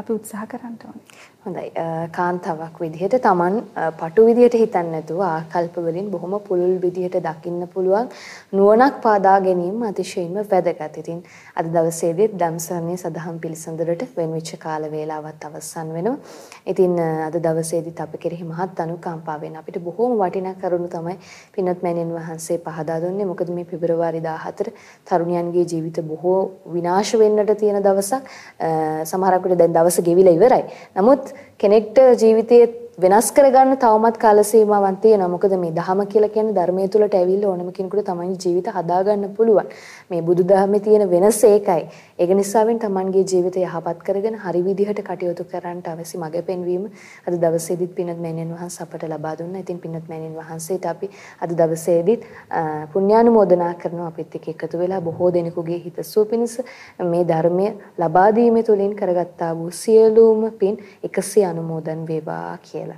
Speaker 2: අපි උත්සාහ කරන්න ඕනේ.
Speaker 1: හොඳයි කාන්තාවක් විදිහට Taman පටු විදිහට හිතන්නේ නැතුව ආකල්ප වලින් බොහොම පුළුල් විදිහට දකින්න පුළුවන් නුවණක් පාදා ගැනීම අතිශයින්ම වැදගත්. ඉතින් අද දවසේදී ධම්සරණයේ සදහම් පිළිසඳරට වෙන්විච්ච කාල වේලාවත් අවසන් වෙනවා. ඉතින් අද දවසේදීත් අප කෙරෙහි මහත් අනුකම්පාවෙන් අපිට බොහොම වටිනා කරුණු තමයි පින්වත් මෑණියන් වහන්සේ පහදා දුන්නේ. මොකද මේ පෙබරවාරි 14 තරුණියන්ගේ ජීවිත බොහෝ විනාශ වෙන්නට තියෙන දවසක්. සමහරකට දැන් දවස ගෙවිලා ඉවරයි. නමුත් කෙනෙක්ට ජීවිතයේ වෙනස් කරගන්න තවමත් කාල සීමාවක් තියෙනවා. මොකද මේ ධහම කියලා කියන්නේ ධර්මයේ තුලට ඇවිල්ලා ඕනම කෙනෙකුට තමන්ගේ ජීවිත හදාගන්න පුළුවන්. මේ බුදුදහමේ තියෙන වෙනස ඒකයි. ඒක නිසාවෙන් තමන්ගේ ජීවිතය යහපත් කරගෙන හරි විදිහට කටයුතු කරන්නට අවශ්‍ය මඟ පෙන්වීම අද දවසේදීත් පින්වත් මෑණියන් වහන්සේ අපට ලබා දුන්නා. ඉතින් පින්වත් මෑණියන් වහන්සේට අපි අද දවසේදීත් පුණ්‍යානුමෝදනා කරනවා අපිත් එක්ක එකතු වෙලා බොහෝ දෙනෙකුගේ හිතසුව පිණිස මේ ධර්මය ලබා දීමේ තුලින් කරගත්තා වූ සියලුම පින් එකසේ අනුමෝදන් වේවා කියලා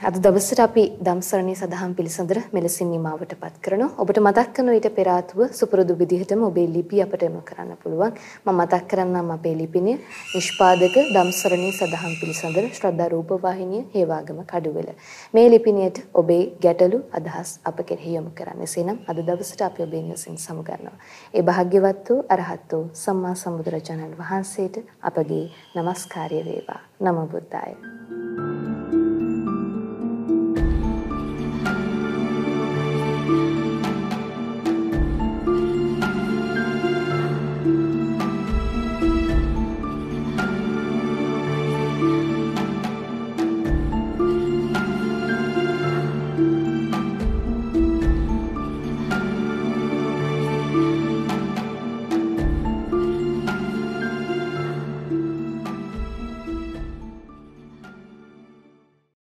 Speaker 1: අද දවසට අපි ධම්සරණී සදහම් පිළිසඳර මෙලෙසින් නිමාවටපත් කරනවා. ඔබට මතක් කරන ඊට පෙර ආතුව සුපුරුදු විදිහටම ඔබේ ලිපි අපට එම කරන්න පුළුවන්. මම මතක් කරන්නම් අපේ ලිපිනය නිෂ්පාදක ධම්සරණී සදහම් පිළිසඳර ශ්‍රද්ධා රූප වාහිනිය හේවාගම කඩුවෙල. මේ ලිපිනයට ඔබේ ගැටලු අදහස් අප කෙරෙහි යොමු කරන්න. එසේනම් අද දවසට අපි ඔබේ නිවසින් සමුගන්නවා. ඒ භාග්‍යවත් වූ අරහත් වූ සම්මා සම්බුදුරජාණන් වහන්සේට අපගේ নমස්කාරය වේවා. නම බුද්දාය.